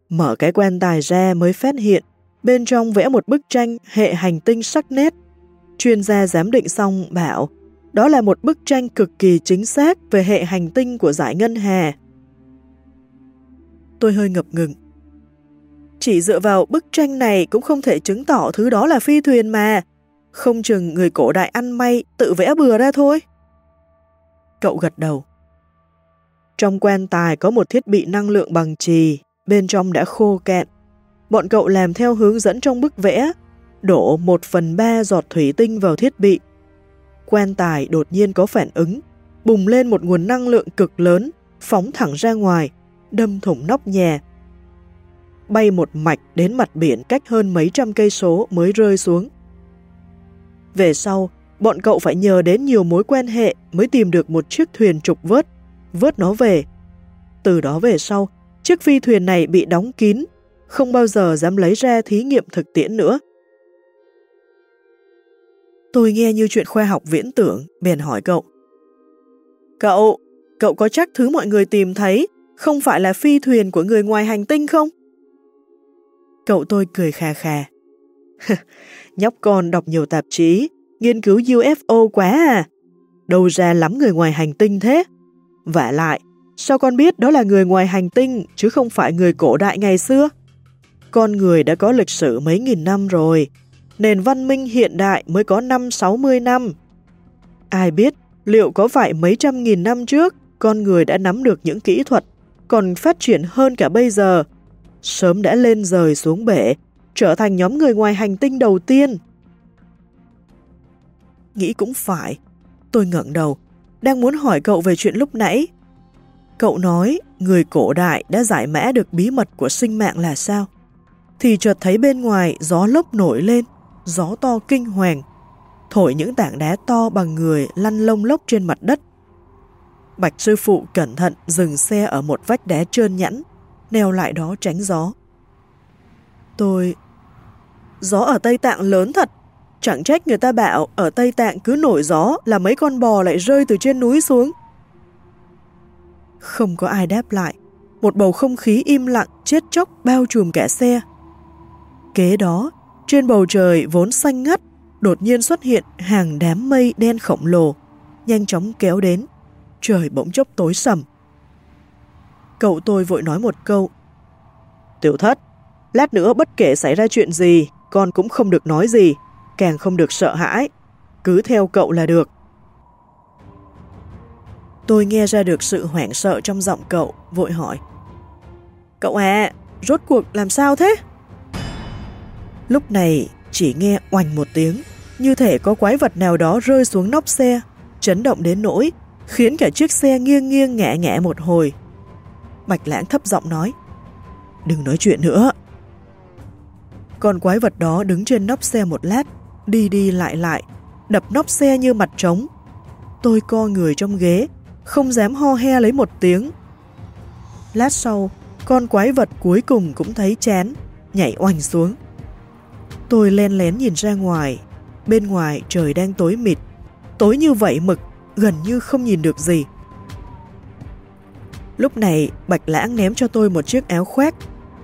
Mở cái quan tài ra mới phát hiện, bên trong vẽ một bức tranh hệ hành tinh sắc nét Chuyên gia giám định xong bảo, đó là một bức tranh cực kỳ chính xác về hệ hành tinh của giải ngân hà. Tôi hơi ngập ngừng. Chỉ dựa vào bức tranh này cũng không thể chứng tỏ thứ đó là phi thuyền mà. Không chừng người cổ đại ăn may tự vẽ bừa ra thôi. Cậu gật đầu. Trong quan tài có một thiết bị năng lượng bằng trì, bên trong đã khô cạn. Bọn cậu làm theo hướng dẫn trong bức vẽ, đổ một phần ba giọt thủy tinh vào thiết bị. Quan tài đột nhiên có phản ứng, bùng lên một nguồn năng lượng cực lớn, phóng thẳng ra ngoài, đâm thủng nóc nhà. Bay một mạch đến mặt biển cách hơn mấy trăm cây số mới rơi xuống. Về sau, bọn cậu phải nhờ đến nhiều mối quan hệ mới tìm được một chiếc thuyền trục vớt, vớt nó về. Từ đó về sau, chiếc phi thuyền này bị đóng kín, không bao giờ dám lấy ra thí nghiệm thực tiễn nữa. Tôi nghe như chuyện khoa học viễn tưởng, bèn hỏi cậu. Cậu, cậu có chắc thứ mọi người tìm thấy không phải là phi thuyền của người ngoài hành tinh không? Cậu tôi cười khà khà. Nhóc con đọc nhiều tạp chí, nghiên cứu UFO quá à. Đâu ra lắm người ngoài hành tinh thế? Vả lại, sao con biết đó là người ngoài hành tinh chứ không phải người cổ đại ngày xưa? Con người đã có lịch sử mấy nghìn năm rồi, nền văn minh hiện đại mới có năm 60 năm. Ai biết liệu có phải mấy trăm nghìn năm trước con người đã nắm được những kỹ thuật còn phát triển hơn cả bây giờ, sớm đã lên rời xuống bể, trở thành nhóm người ngoài hành tinh đầu tiên. Nghĩ cũng phải, tôi ngẩng đầu, đang muốn hỏi cậu về chuyện lúc nãy. Cậu nói người cổ đại đã giải mã được bí mật của sinh mạng là sao? Thì chợt thấy bên ngoài gió lốc nổi lên, gió to kinh hoàng, thổi những tảng đá to bằng người lăn lông lốc trên mặt đất. Bạch sư phụ cẩn thận dừng xe ở một vách đá trơn nhẵn, neo lại đó tránh gió. Tôi... Gió ở Tây Tạng lớn thật, chẳng trách người ta bảo ở Tây Tạng cứ nổi gió là mấy con bò lại rơi từ trên núi xuống. Không có ai đáp lại, một bầu không khí im lặng chết chóc bao trùm cả xe. Kế đó, trên bầu trời vốn xanh ngắt, đột nhiên xuất hiện hàng đám mây đen khổng lồ, nhanh chóng kéo đến. Trời bỗng chốc tối sầm. Cậu tôi vội nói một câu. Tiểu thất, lát nữa bất kể xảy ra chuyện gì, con cũng không được nói gì, càng không được sợ hãi. Cứ theo cậu là được. Tôi nghe ra được sự hoảng sợ trong giọng cậu, vội hỏi. Cậu à, rốt cuộc làm sao thế? Lúc này chỉ nghe oành một tiếng, như thể có quái vật nào đó rơi xuống nóc xe, chấn động đến nỗi, khiến cả chiếc xe nghiêng nghiêng ngã ngã một hồi. Bạch lãng thấp giọng nói, đừng nói chuyện nữa. Còn quái vật đó đứng trên nóc xe một lát, đi đi lại lại, đập nóc xe như mặt trống. Tôi co người trong ghế, không dám ho he lấy một tiếng. Lát sau, con quái vật cuối cùng cũng thấy chán, nhảy oành xuống. Tôi len lén nhìn ra ngoài, bên ngoài trời đang tối mịt, tối như vậy mực, gần như không nhìn được gì. Lúc này, Bạch Lãng ném cho tôi một chiếc áo khoác,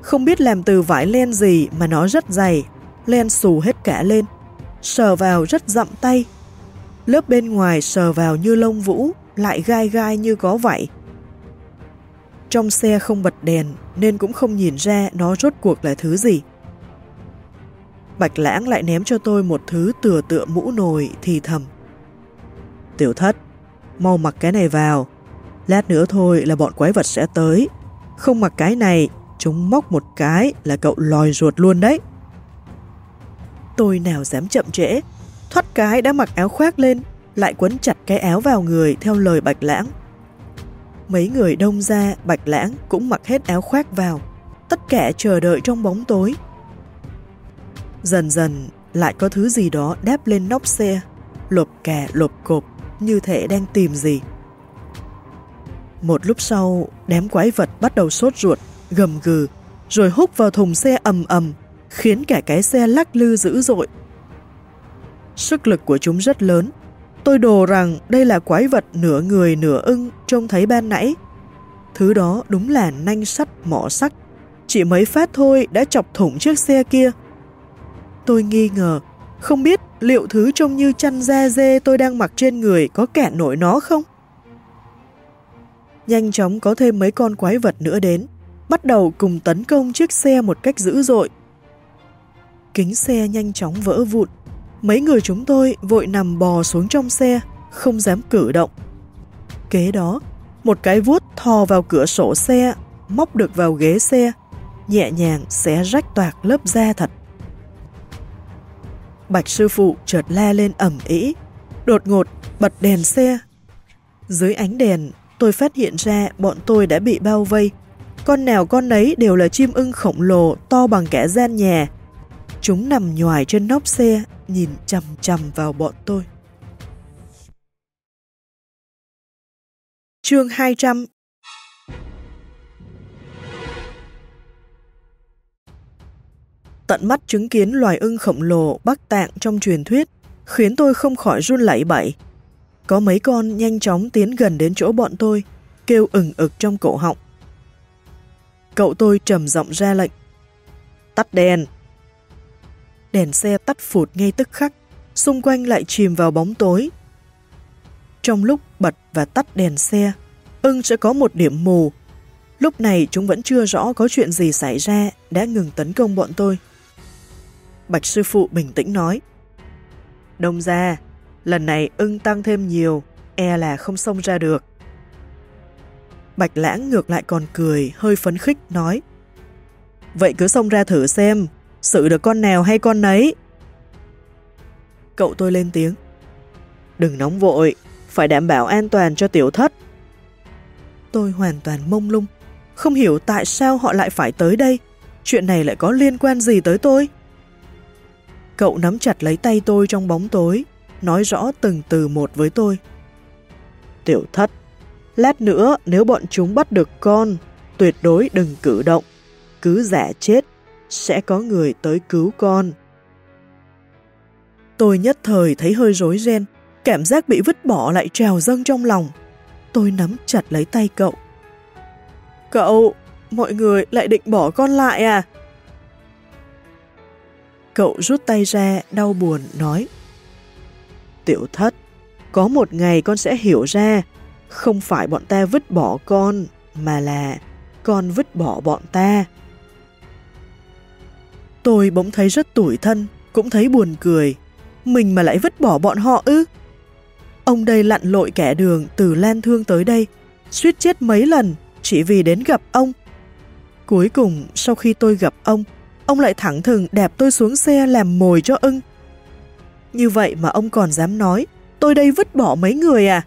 không biết làm từ vải len gì mà nó rất dày, len xù hết cả lên, sờ vào rất dặm tay. Lớp bên ngoài sờ vào như lông vũ, lại gai gai như có vậy. Trong xe không bật đèn nên cũng không nhìn ra nó rốt cuộc là thứ gì. Bạch lãng lại ném cho tôi một thứ tựa tựa mũ nồi thì thầm. Tiểu thất, mau mặc cái này vào. Lát nữa thôi là bọn quái vật sẽ tới. Không mặc cái này, chúng móc một cái là cậu lòi ruột luôn đấy. Tôi nào dám chậm trễ, thoát cái đã mặc áo khoác lên, lại quấn chặt cái áo vào người theo lời Bạch Lãng. Mấy người đông ra, Bạch Lãng cũng mặc hết áo khoác vào, tất cả chờ đợi trong bóng tối. Dần dần lại có thứ gì đó đáp lên nóc xe, lộp cà lộp cộp như thể đang tìm gì. Một lúc sau, đám quái vật bắt đầu sốt ruột, gầm gừ, rồi hút vào thùng xe ầm ầm, khiến cả cái xe lắc lư dữ dội. Sức lực của chúng rất lớn. Tôi đồ rằng đây là quái vật nửa người nửa ưng trông thấy ban nãy. Thứ đó đúng là nanh sắt mỏ sắc. Chỉ mấy phát thôi đã chọc thủng chiếc xe kia. Tôi nghi ngờ, không biết liệu thứ trông như chăn da dê tôi đang mặc trên người có kẻ nổi nó không? Nhanh chóng có thêm mấy con quái vật nữa đến, bắt đầu cùng tấn công chiếc xe một cách dữ dội. Kính xe nhanh chóng vỡ vụn, Mấy người chúng tôi vội nằm bò xuống trong xe, không dám cử động. Kế đó, một cái vuốt thò vào cửa sổ xe, móc được vào ghế xe, nhẹ nhàng xé rách toạc lớp da thật. Bạch sư phụ chợt la lên ẩm ý, đột ngột bật đèn xe. Dưới ánh đèn, tôi phát hiện ra bọn tôi đã bị bao vây. Con nào con nấy đều là chim ưng khổng lồ to bằng cả gian nhà. Chúng nằm nhoài trên nóc xe, nhìn chầm chầm vào bọn tôi. Chương 200 Tận mắt chứng kiến loài ưng khổng lồ Bắc Tạng trong truyền thuyết khiến tôi không khỏi run lẩy bẩy. Có mấy con nhanh chóng tiến gần đến chỗ bọn tôi, kêu ừng ực trong cổ họng. Cậu tôi trầm giọng ra lệnh. Tắt đèn. Đèn xe tắt phụt ngay tức khắc, xung quanh lại chìm vào bóng tối. Trong lúc bật và tắt đèn xe, ưng sẽ có một điểm mù. Lúc này chúng vẫn chưa rõ có chuyện gì xảy ra đã ngừng tấn công bọn tôi. Bạch sư phụ bình tĩnh nói. Đông ra, lần này ưng tăng thêm nhiều, e là không xông ra được. Bạch lãng ngược lại còn cười, hơi phấn khích, nói. Vậy cứ xông ra thử xem, xử được con nào hay con nấy. Cậu tôi lên tiếng. Đừng nóng vội, phải đảm bảo an toàn cho tiểu thất. Tôi hoàn toàn mông lung, không hiểu tại sao họ lại phải tới đây. Chuyện này lại có liên quan gì tới tôi? Cậu nắm chặt lấy tay tôi trong bóng tối, nói rõ từng từ một với tôi. Tiểu thất, lát nữa nếu bọn chúng bắt được con, tuyệt đối đừng cử động, cứ giả chết, sẽ có người tới cứu con. Tôi nhất thời thấy hơi rối ren, cảm giác bị vứt bỏ lại trào dâng trong lòng. Tôi nắm chặt lấy tay cậu. Cậu, mọi người lại định bỏ con lại à? Cậu rút tay ra, đau buồn, nói Tiểu thất, có một ngày con sẽ hiểu ra, không phải bọn ta vứt bỏ con, mà là con vứt bỏ bọn ta. Tôi bỗng thấy rất tủi thân, cũng thấy buồn cười. Mình mà lại vứt bỏ bọn họ ư? Ông đây lặn lội kẻ đường từ Lan Thương tới đây, suýt chết mấy lần chỉ vì đến gặp ông. Cuối cùng, sau khi tôi gặp ông, ông lại thẳng thừng đạp tôi xuống xe làm mồi cho ưng. Như vậy mà ông còn dám nói, tôi đây vứt bỏ mấy người à?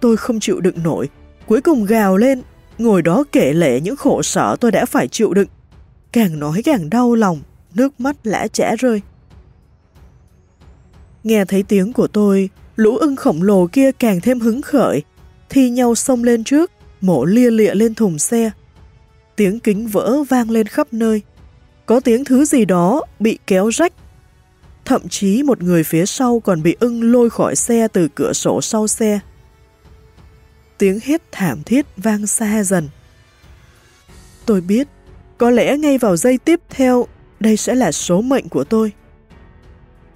Tôi không chịu đựng nổi, cuối cùng gào lên, ngồi đó kể lệ những khổ sở tôi đã phải chịu đựng. Càng nói càng đau lòng, nước mắt lã chẽ rơi. Nghe thấy tiếng của tôi, lũ ưng khổng lồ kia càng thêm hứng khởi, thi nhau xông lên trước, mổ lia lịa lên thùng xe. Tiếng kính vỡ vang lên khắp nơi. Có tiếng thứ gì đó bị kéo rách. Thậm chí một người phía sau còn bị ưng lôi khỏi xe từ cửa sổ sau xe. Tiếng hét thảm thiết vang xa dần. Tôi biết, có lẽ ngay vào giây tiếp theo, đây sẽ là số mệnh của tôi.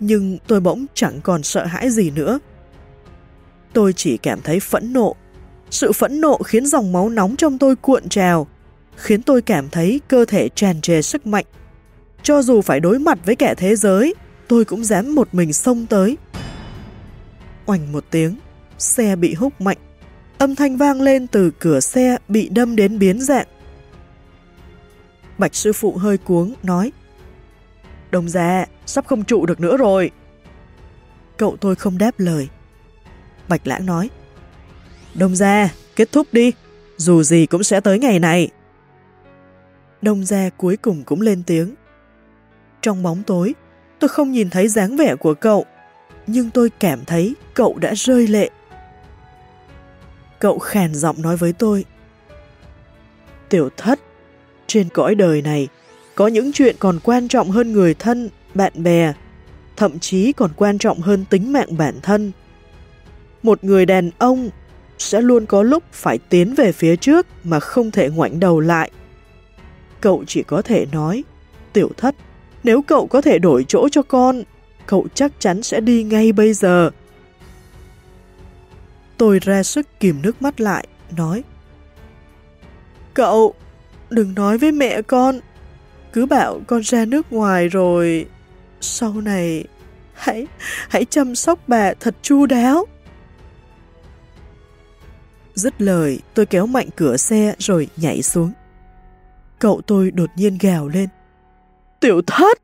Nhưng tôi bỗng chẳng còn sợ hãi gì nữa. Tôi chỉ cảm thấy phẫn nộ. Sự phẫn nộ khiến dòng máu nóng trong tôi cuộn trào, khiến tôi cảm thấy cơ thể tràn trề sức mạnh. Cho dù phải đối mặt với kẻ thế giới, tôi cũng dám một mình xông tới. Oành một tiếng, xe bị húc mạnh. Âm thanh vang lên từ cửa xe bị đâm đến biến dạng. Bạch sư phụ hơi cuống, nói Đồng già, sắp không trụ được nữa rồi. Cậu tôi không đáp lời. Bạch lãng nói Đông già, kết thúc đi, dù gì cũng sẽ tới ngày này. Đông gia cuối cùng cũng lên tiếng. Trong bóng tối, tôi không nhìn thấy dáng vẻ của cậu, nhưng tôi cảm thấy cậu đã rơi lệ. Cậu khàn giọng nói với tôi. Tiểu thất, trên cõi đời này, có những chuyện còn quan trọng hơn người thân, bạn bè, thậm chí còn quan trọng hơn tính mạng bản thân. Một người đàn ông sẽ luôn có lúc phải tiến về phía trước mà không thể ngoảnh đầu lại cậu chỉ có thể nói, tiểu thất, nếu cậu có thể đổi chỗ cho con, cậu chắc chắn sẽ đi ngay bây giờ. Tôi ra sức kìm nước mắt lại, nói, Cậu, đừng nói với mẹ con, cứ bảo con ra nước ngoài rồi, sau này Hãy, hãy chăm sóc bà thật chu đáo. Dứt lời, tôi kéo mạnh cửa xe rồi nhảy xuống. Cậu tôi đột nhiên gào lên. Tiểu thất!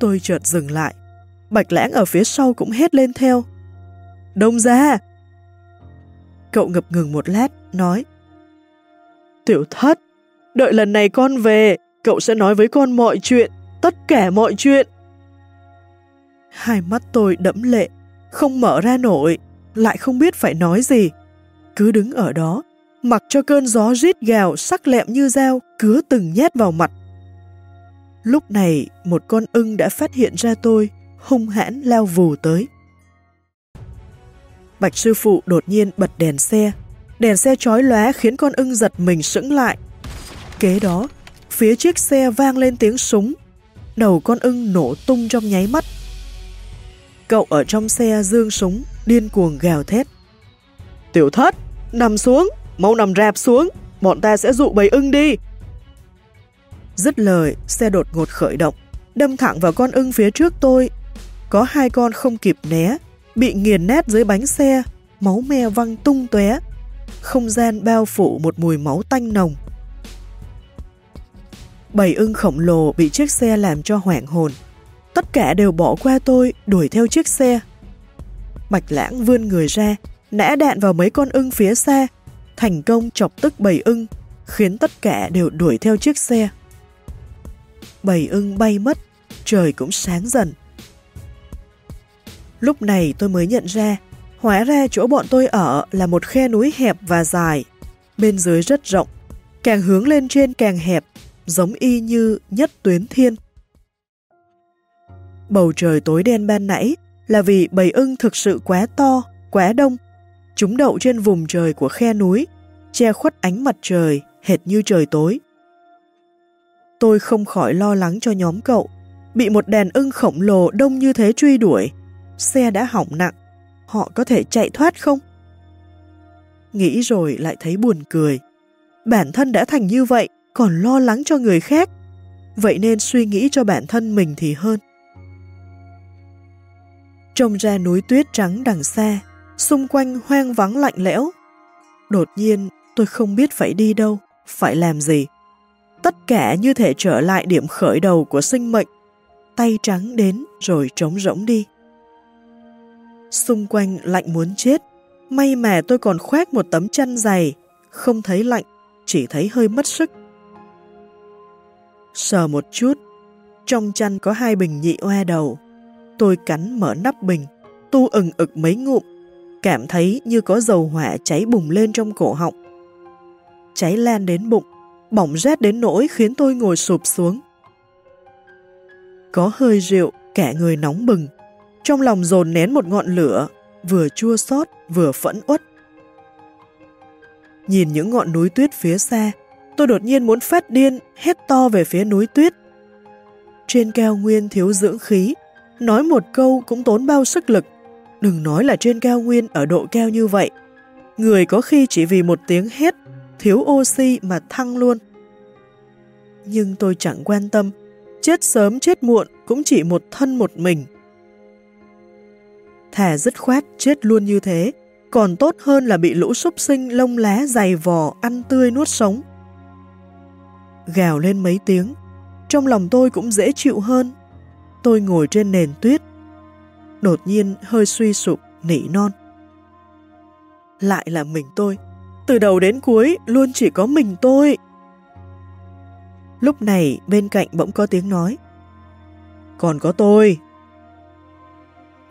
Tôi chợt dừng lại. Bạch lãng ở phía sau cũng hét lên theo. Đông ra! Cậu ngập ngừng một lát, nói. Tiểu thất, đợi lần này con về, cậu sẽ nói với con mọi chuyện, tất cả mọi chuyện. Hai mắt tôi đẫm lệ, không mở ra nổi, lại không biết phải nói gì. Cứ đứng ở đó, mặc cho cơn gió rít gào sắc lẹm như dao cứa từng nhét vào mặt. Lúc này, một con ưng đã phát hiện ra tôi, hung hãn lao vù tới. Bạch sư phụ đột nhiên bật đèn xe. Đèn xe chói lóa khiến con ưng giật mình sững lại. Kế đó, phía chiếc xe vang lên tiếng súng. Đầu con ưng nổ tung trong nháy mắt. Cậu ở trong xe dương súng, điên cuồng gào thét. Tiểu thất, nằm xuống, mau nằm rạp xuống, bọn ta sẽ dụ bầy ưng đi. Dứt lời, xe đột ngột khởi động, đâm thẳng vào con ưng phía trước tôi. Có hai con không kịp né, bị nghiền nát dưới bánh xe, máu me văng tung tóe. Không gian bao phủ một mùi máu tanh nồng. Bầy ưng khổng lồ bị chiếc xe làm cho hoảng hồn. Tất cả đều bỏ qua tôi, đuổi theo chiếc xe. Bạch lãng vươn người ra, nã đạn vào mấy con ưng phía xa, thành công chọc tức bầy ưng, khiến tất cả đều đuổi theo chiếc xe. Bầy ưng bay mất, trời cũng sáng dần. Lúc này tôi mới nhận ra, hóa ra chỗ bọn tôi ở là một khe núi hẹp và dài, bên dưới rất rộng, càng hướng lên trên càng hẹp, giống y như nhất tuyến thiên. Bầu trời tối đen ban nãy là vì bầy ưng thực sự quá to, quá đông. Chúng đậu trên vùng trời của khe núi, che khuất ánh mặt trời, hệt như trời tối. Tôi không khỏi lo lắng cho nhóm cậu, bị một đàn ưng khổng lồ đông như thế truy đuổi. Xe đã hỏng nặng, họ có thể chạy thoát không? Nghĩ rồi lại thấy buồn cười. Bản thân đã thành như vậy, còn lo lắng cho người khác. Vậy nên suy nghĩ cho bản thân mình thì hơn. Trông ra núi tuyết trắng đằng xa, xung quanh hoang vắng lạnh lẽo. Đột nhiên, tôi không biết phải đi đâu, phải làm gì. Tất cả như thể trở lại điểm khởi đầu của sinh mệnh. Tay trắng đến rồi trống rỗng đi. Xung quanh lạnh muốn chết, may mà tôi còn khoác một tấm chăn dày, không thấy lạnh, chỉ thấy hơi mất sức. Sờ một chút, trong chăn có hai bình nhị oa đầu. Tôi cắn mở nắp bình, tu ừng ực mấy ngụm, cảm thấy như có dầu hỏa cháy bùng lên trong cổ họng. Cháy lan đến bụng, bỏng rét đến nỗi khiến tôi ngồi sụp xuống. Có hơi rượu, cả người nóng bừng, trong lòng dồn nén một ngọn lửa, vừa chua xót vừa phẫn uất. Nhìn những ngọn núi tuyết phía xa, tôi đột nhiên muốn phát điên, hét to về phía núi tuyết. Trên cao nguyên thiếu dưỡng khí, nói một câu cũng tốn bao sức lực. Đừng nói là trên cao nguyên ở độ cao như vậy. Người có khi chỉ vì một tiếng hét, thiếu oxy mà thăng luôn. Nhưng tôi chẳng quan tâm, chết sớm chết muộn cũng chỉ một thân một mình. Thà dứt khoát chết luôn như thế, còn tốt hơn là bị lũ súc sinh lông lá dày vò ăn tươi nuốt sống. Gào lên mấy tiếng, trong lòng tôi cũng dễ chịu hơn. Tôi ngồi trên nền tuyết, đột nhiên hơi suy sụp, nỉ non. Lại là mình tôi, từ đầu đến cuối luôn chỉ có mình tôi. Lúc này bên cạnh bỗng có tiếng nói. Còn có tôi.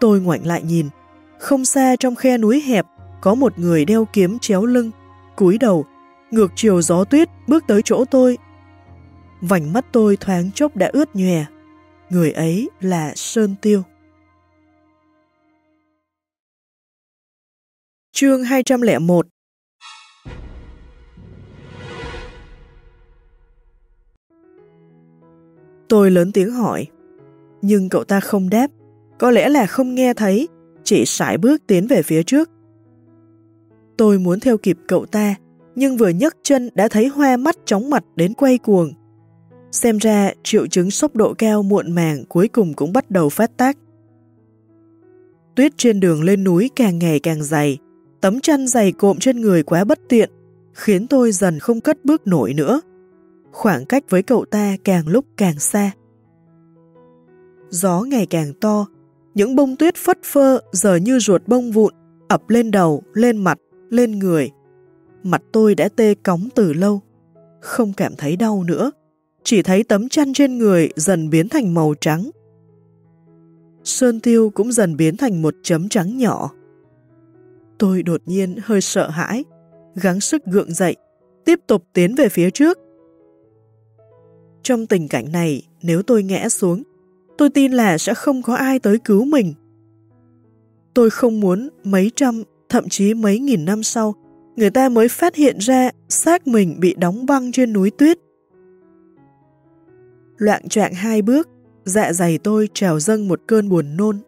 Tôi ngoảnh lại nhìn, không xa trong khe núi hẹp có một người đeo kiếm chéo lưng, cúi đầu, ngược chiều gió tuyết bước tới chỗ tôi. Vành mắt tôi thoáng chốc đã ướt nhòe. Người ấy là Sơn Tiêu. Chương 201 Tôi lớn tiếng hỏi, nhưng cậu ta không đáp, có lẽ là không nghe thấy, chỉ sải bước tiến về phía trước. Tôi muốn theo kịp cậu ta, nhưng vừa nhấc chân đã thấy hoa mắt chóng mặt đến quay cuồng. Xem ra triệu chứng sốc độ cao muộn màng cuối cùng cũng bắt đầu phát tác. Tuyết trên đường lên núi càng ngày càng dày, tấm chăn dày cộm trên người quá bất tiện, khiến tôi dần không cất bước nổi nữa. Khoảng cách với cậu ta càng lúc càng xa. Gió ngày càng to, những bông tuyết phất phơ giờ như ruột bông vụn, ập lên đầu, lên mặt, lên người. Mặt tôi đã tê cóng từ lâu, không cảm thấy đau nữa, chỉ thấy tấm chăn trên người dần biến thành màu trắng. Sơn tiêu cũng dần biến thành một chấm trắng nhỏ. Tôi đột nhiên hơi sợ hãi, gắng sức gượng dậy, tiếp tục tiến về phía trước. Trong tình cảnh này, nếu tôi ngã xuống, tôi tin là sẽ không có ai tới cứu mình. Tôi không muốn mấy trăm, thậm chí mấy nghìn năm sau, người ta mới phát hiện ra xác mình bị đóng băng trên núi tuyết. Loạn trạng hai bước, dạ dày tôi trào dâng một cơn buồn nôn.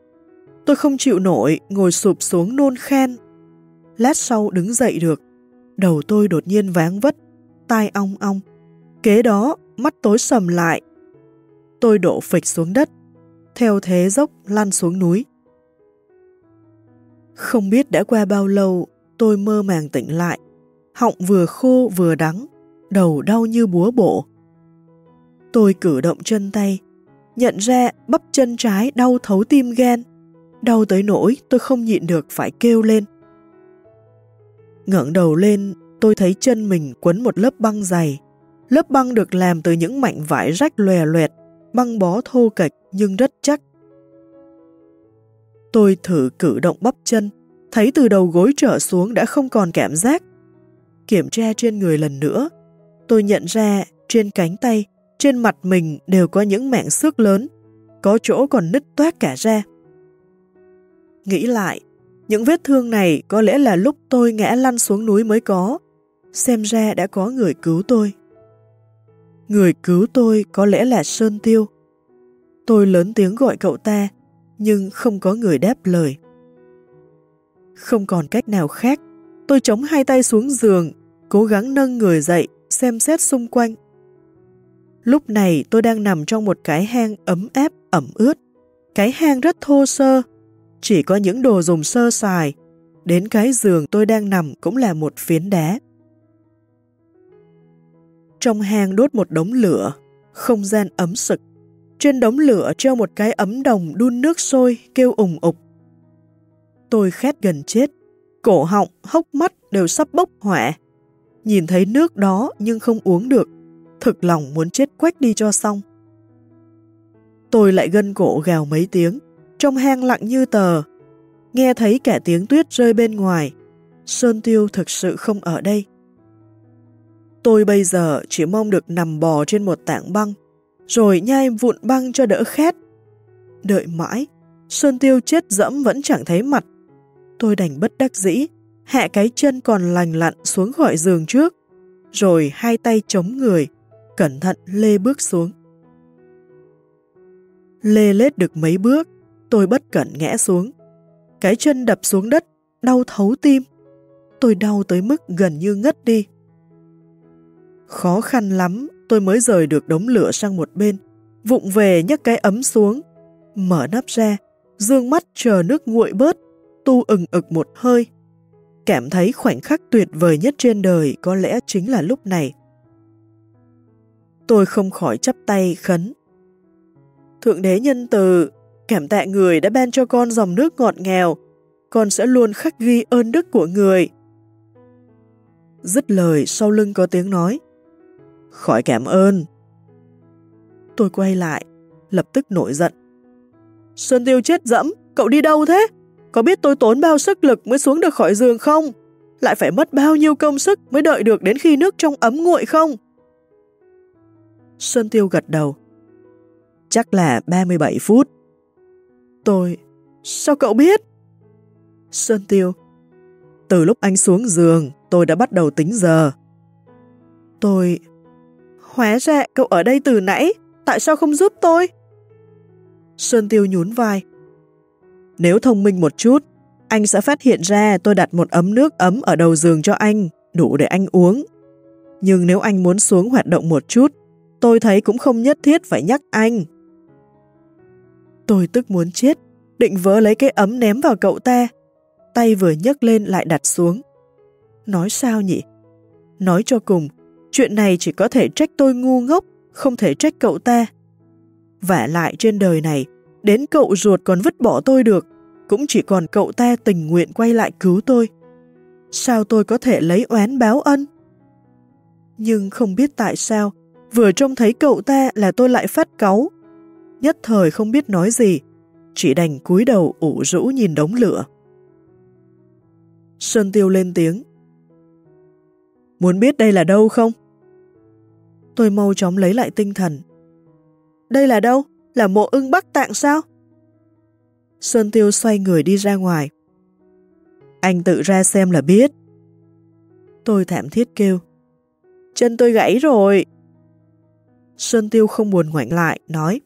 Tôi không chịu nổi, ngồi sụp xuống nôn khen. Lát sau đứng dậy được, đầu tôi đột nhiên váng vất, tai ong ong. Kế đó, mắt tối sầm lại. Tôi đổ phịch xuống đất, theo thế dốc lăn xuống núi. Không biết đã qua bao lâu, tôi mơ màng tỉnh lại. Họng vừa khô vừa đắng, đầu đau như búa bổ. Tôi cử động chân tay, nhận ra bắp chân trái đau thấu tim gan. Đau tới nỗi tôi không nhịn được phải kêu lên. ngẩng đầu lên, tôi thấy chân mình quấn một lớp băng dày. Lớp băng được làm từ những mảnh vải rách lòe loẹt, băng bó thô kệch nhưng rất chắc. Tôi thử cử động bắp chân, thấy từ đầu gối trở xuống đã không còn cảm giác. Kiểm tra trên người lần nữa, tôi nhận ra trên cánh tay, trên mặt mình đều có những mảng xước lớn, có chỗ còn nứt toát cả ra. Nghĩ lại, những vết thương này có lẽ là lúc tôi ngã lăn xuống núi mới có, xem ra đã có người cứu tôi. Người cứu tôi có lẽ là Sơn Tiêu. Tôi lớn tiếng gọi cậu ta, nhưng không có người đáp lời. Không còn cách nào khác, tôi chống hai tay xuống giường, cố gắng nâng người dậy, xem xét xung quanh. Lúc này tôi đang nằm trong một cái hang ấm áp, ẩm ướt. Cái hang rất thô sơ, chỉ có những đồ dùng sơ xài. Đến cái giường tôi đang nằm cũng là một phiến đá. Trong hang đốt một đống lửa, không gian ấm sực. Trên đống lửa treo một cái ấm đồng đun nước sôi kêu ủng ục. Tôi khét gần chết, cổ họng, hốc mắt đều sắp bốc hỏa. Nhìn thấy nước đó nhưng không uống được, thực lòng muốn chết quách đi cho xong. Tôi lại gân cổ gào mấy tiếng, trong hang lặng như tờ. Nghe thấy cả tiếng tuyết rơi bên ngoài, Sơn Tiêu thực sự không ở đây. Tôi bây giờ chỉ mong được nằm bò trên một tảng băng, rồi nhai vụn băng cho đỡ khét. Đợi mãi, xuân Tiêu chết dẫm vẫn chẳng thấy mặt. Tôi đành bất đắc dĩ, hạ cái chân còn lành lặn xuống khỏi giường trước, rồi hai tay chống người, cẩn thận lê bước xuống. Lê lết được mấy bước, tôi bất cẩn ngã xuống. Cái chân đập xuống đất, đau thấu tim. Tôi đau tới mức gần như ngất đi. Khó khăn lắm, tôi mới rời được đống lửa sang một bên, vụng về nhấc cái ấm xuống, mở nắp ra, dương mắt chờ nước nguội bớt, tu ừng ực một hơi. Cảm thấy khoảnh khắc tuyệt vời nhất trên đời có lẽ chính là lúc này. Tôi không khỏi chắp tay khấn. Thượng đế nhân từ, cảm tạ người đã ban cho con dòng nước ngọt ngào, con sẽ luôn khắc ghi ơn đức của người. Dứt lời sau lưng có tiếng nói, Khỏi cảm ơn. Tôi quay lại, lập tức nổi giận. Xuân Tiêu chết dẫm, cậu đi đâu thế? Có biết tôi tốn bao sức lực mới xuống được khỏi giường không? Lại phải mất bao nhiêu công sức mới đợi được đến khi nước trong ấm nguội không? Xuân Tiêu gật đầu. Chắc là 37 phút. Tôi... Sao cậu biết? Xuân Tiêu. Từ lúc anh xuống giường, tôi đã bắt đầu tính giờ. Tôi Hóa ra cậu ở đây từ nãy, tại sao không giúp tôi? Sơn Tiêu nhún vai. Nếu thông minh một chút, anh sẽ phát hiện ra tôi đặt một ấm nước ấm ở đầu giường cho anh, đủ để anh uống. Nhưng nếu anh muốn xuống hoạt động một chút, tôi thấy cũng không nhất thiết phải nhắc anh. Tôi tức muốn chết, định vỡ lấy cái ấm ném vào cậu ta. Tay vừa nhấc lên lại đặt xuống. Nói sao nhỉ? Nói cho cùng, chuyện này chỉ có thể trách tôi ngu ngốc, không thể trách cậu ta. Vả lại trên đời này, đến cậu ruột còn vứt bỏ tôi được, cũng chỉ còn cậu ta tình nguyện quay lại cứu tôi. Sao tôi có thể lấy oán báo ân? Nhưng không biết tại sao, vừa trông thấy cậu ta là tôi lại phát cáu. Nhất thời không biết nói gì, chỉ đành cúi đầu ủ rũ nhìn đống lửa. Sơn Tiêu lên tiếng. Muốn biết đây là đâu không? Tôi mau chóng lấy lại tinh thần. Đây là đâu? Là mộ ưng Bắc Tạng sao? Sơn Tiêu xoay người đi ra ngoài. Anh tự ra xem là biết. Tôi thảm thiết kêu. Chân tôi gãy rồi. Sơn Tiêu không buồn ngoảnh lại, nói.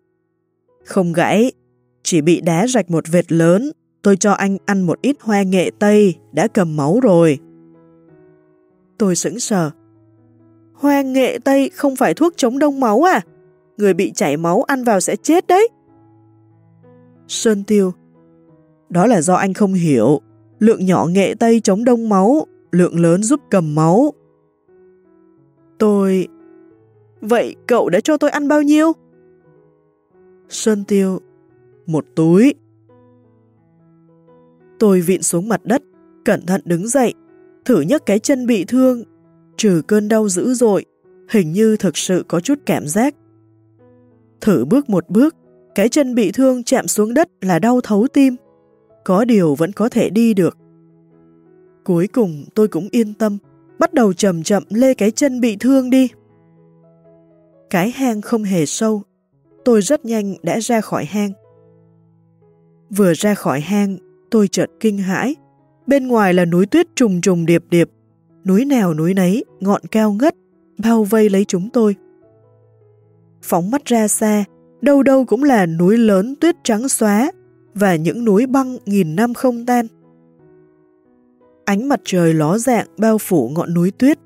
Không gãy, chỉ bị đá rạch một vệt lớn. Tôi cho anh ăn một ít hoa nghệ tây, đã cầm máu rồi. Tôi sững sờ. Hoa nghệ tây không phải thuốc chống đông máu à? Người bị chảy máu ăn vào sẽ chết đấy. Sơn Tiêu Đó là do anh không hiểu. Lượng nhỏ nghệ tây chống đông máu, lượng lớn giúp cầm máu. Tôi... Vậy cậu đã cho tôi ăn bao nhiêu? Sơn Tiêu Một túi. Tôi vịn xuống mặt đất, cẩn thận đứng dậy, thử nhấc cái chân bị thương, trừ cơn đau dữ dội, hình như thực sự có chút cảm giác. Thử bước một bước, cái chân bị thương chạm xuống đất là đau thấu tim, có điều vẫn có thể đi được. Cuối cùng tôi cũng yên tâm, bắt đầu chậm chậm lê cái chân bị thương đi. Cái hang không hề sâu, tôi rất nhanh đã ra khỏi hang. Vừa ra khỏi hang, tôi chợt kinh hãi. Bên ngoài là núi tuyết trùng trùng điệp điệp, núi nào núi nấy, ngọn cao ngất, bao vây lấy chúng tôi. Phóng mắt ra xa, đâu đâu cũng là núi lớn tuyết trắng xóa và những núi băng nghìn năm không tan. Ánh mặt trời ló dạng bao phủ ngọn núi tuyết.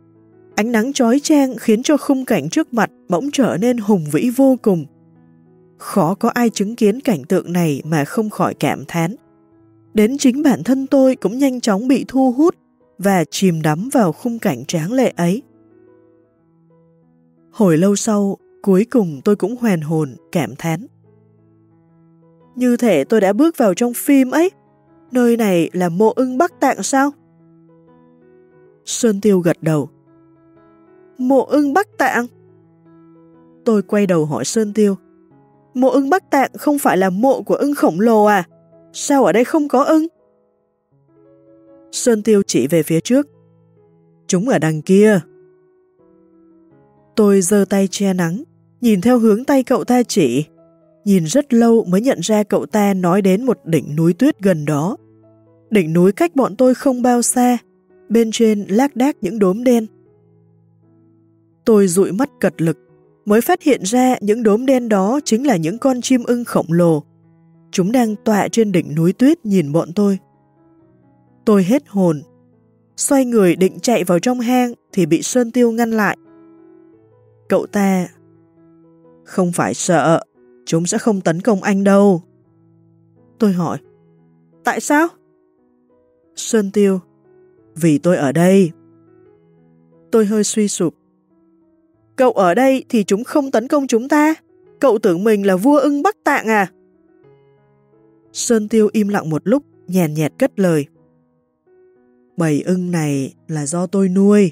Ánh nắng chói chang khiến cho khung cảnh trước mặt bỗng trở nên hùng vĩ vô cùng. Khó có ai chứng kiến cảnh tượng này mà không khỏi cảm thán. Đến chính bản thân tôi cũng nhanh chóng bị thu hút và chìm đắm vào khung cảnh tráng lệ ấy. Hồi lâu sau, cuối cùng tôi cũng hoàn hồn, cảm thán. Như thể tôi đã bước vào trong phim ấy. Nơi này là mộ ưng Bắc Tạng sao? Sơn Tiêu gật đầu. Mộ ưng Bắc Tạng? Tôi quay đầu hỏi Sơn Tiêu. Mộ ưng Bắc Tạng không phải là mộ của ưng khổng lồ à? Sao ở đây không có ưng? Sơn Tiêu chỉ về phía trước. Chúng ở đằng kia. Tôi giơ tay che nắng, nhìn theo hướng tay cậu ta chỉ. Nhìn rất lâu mới nhận ra cậu ta nói đến một đỉnh núi tuyết gần đó. Đỉnh núi cách bọn tôi không bao xa, bên trên lác đác những đốm đen. Tôi dụi mắt cật lực, mới phát hiện ra những đốm đen đó chính là những con chim ưng khổng lồ. Chúng đang tọa trên đỉnh núi tuyết nhìn bọn tôi. Tôi hết hồn. Xoay người định chạy vào trong hang thì bị Sơn Tiêu ngăn lại. Cậu ta... Không phải sợ, chúng sẽ không tấn công anh đâu. Tôi hỏi, tại sao? Sơn Tiêu, vì tôi ở đây. Tôi hơi suy sụp. Cậu ở đây thì chúng không tấn công chúng ta. Cậu tưởng mình là vua ưng Bắc Tạng à? Sơn Tiêu im lặng một lúc, nhàn nhạt cất lời. Bầy ưng này là do tôi nuôi.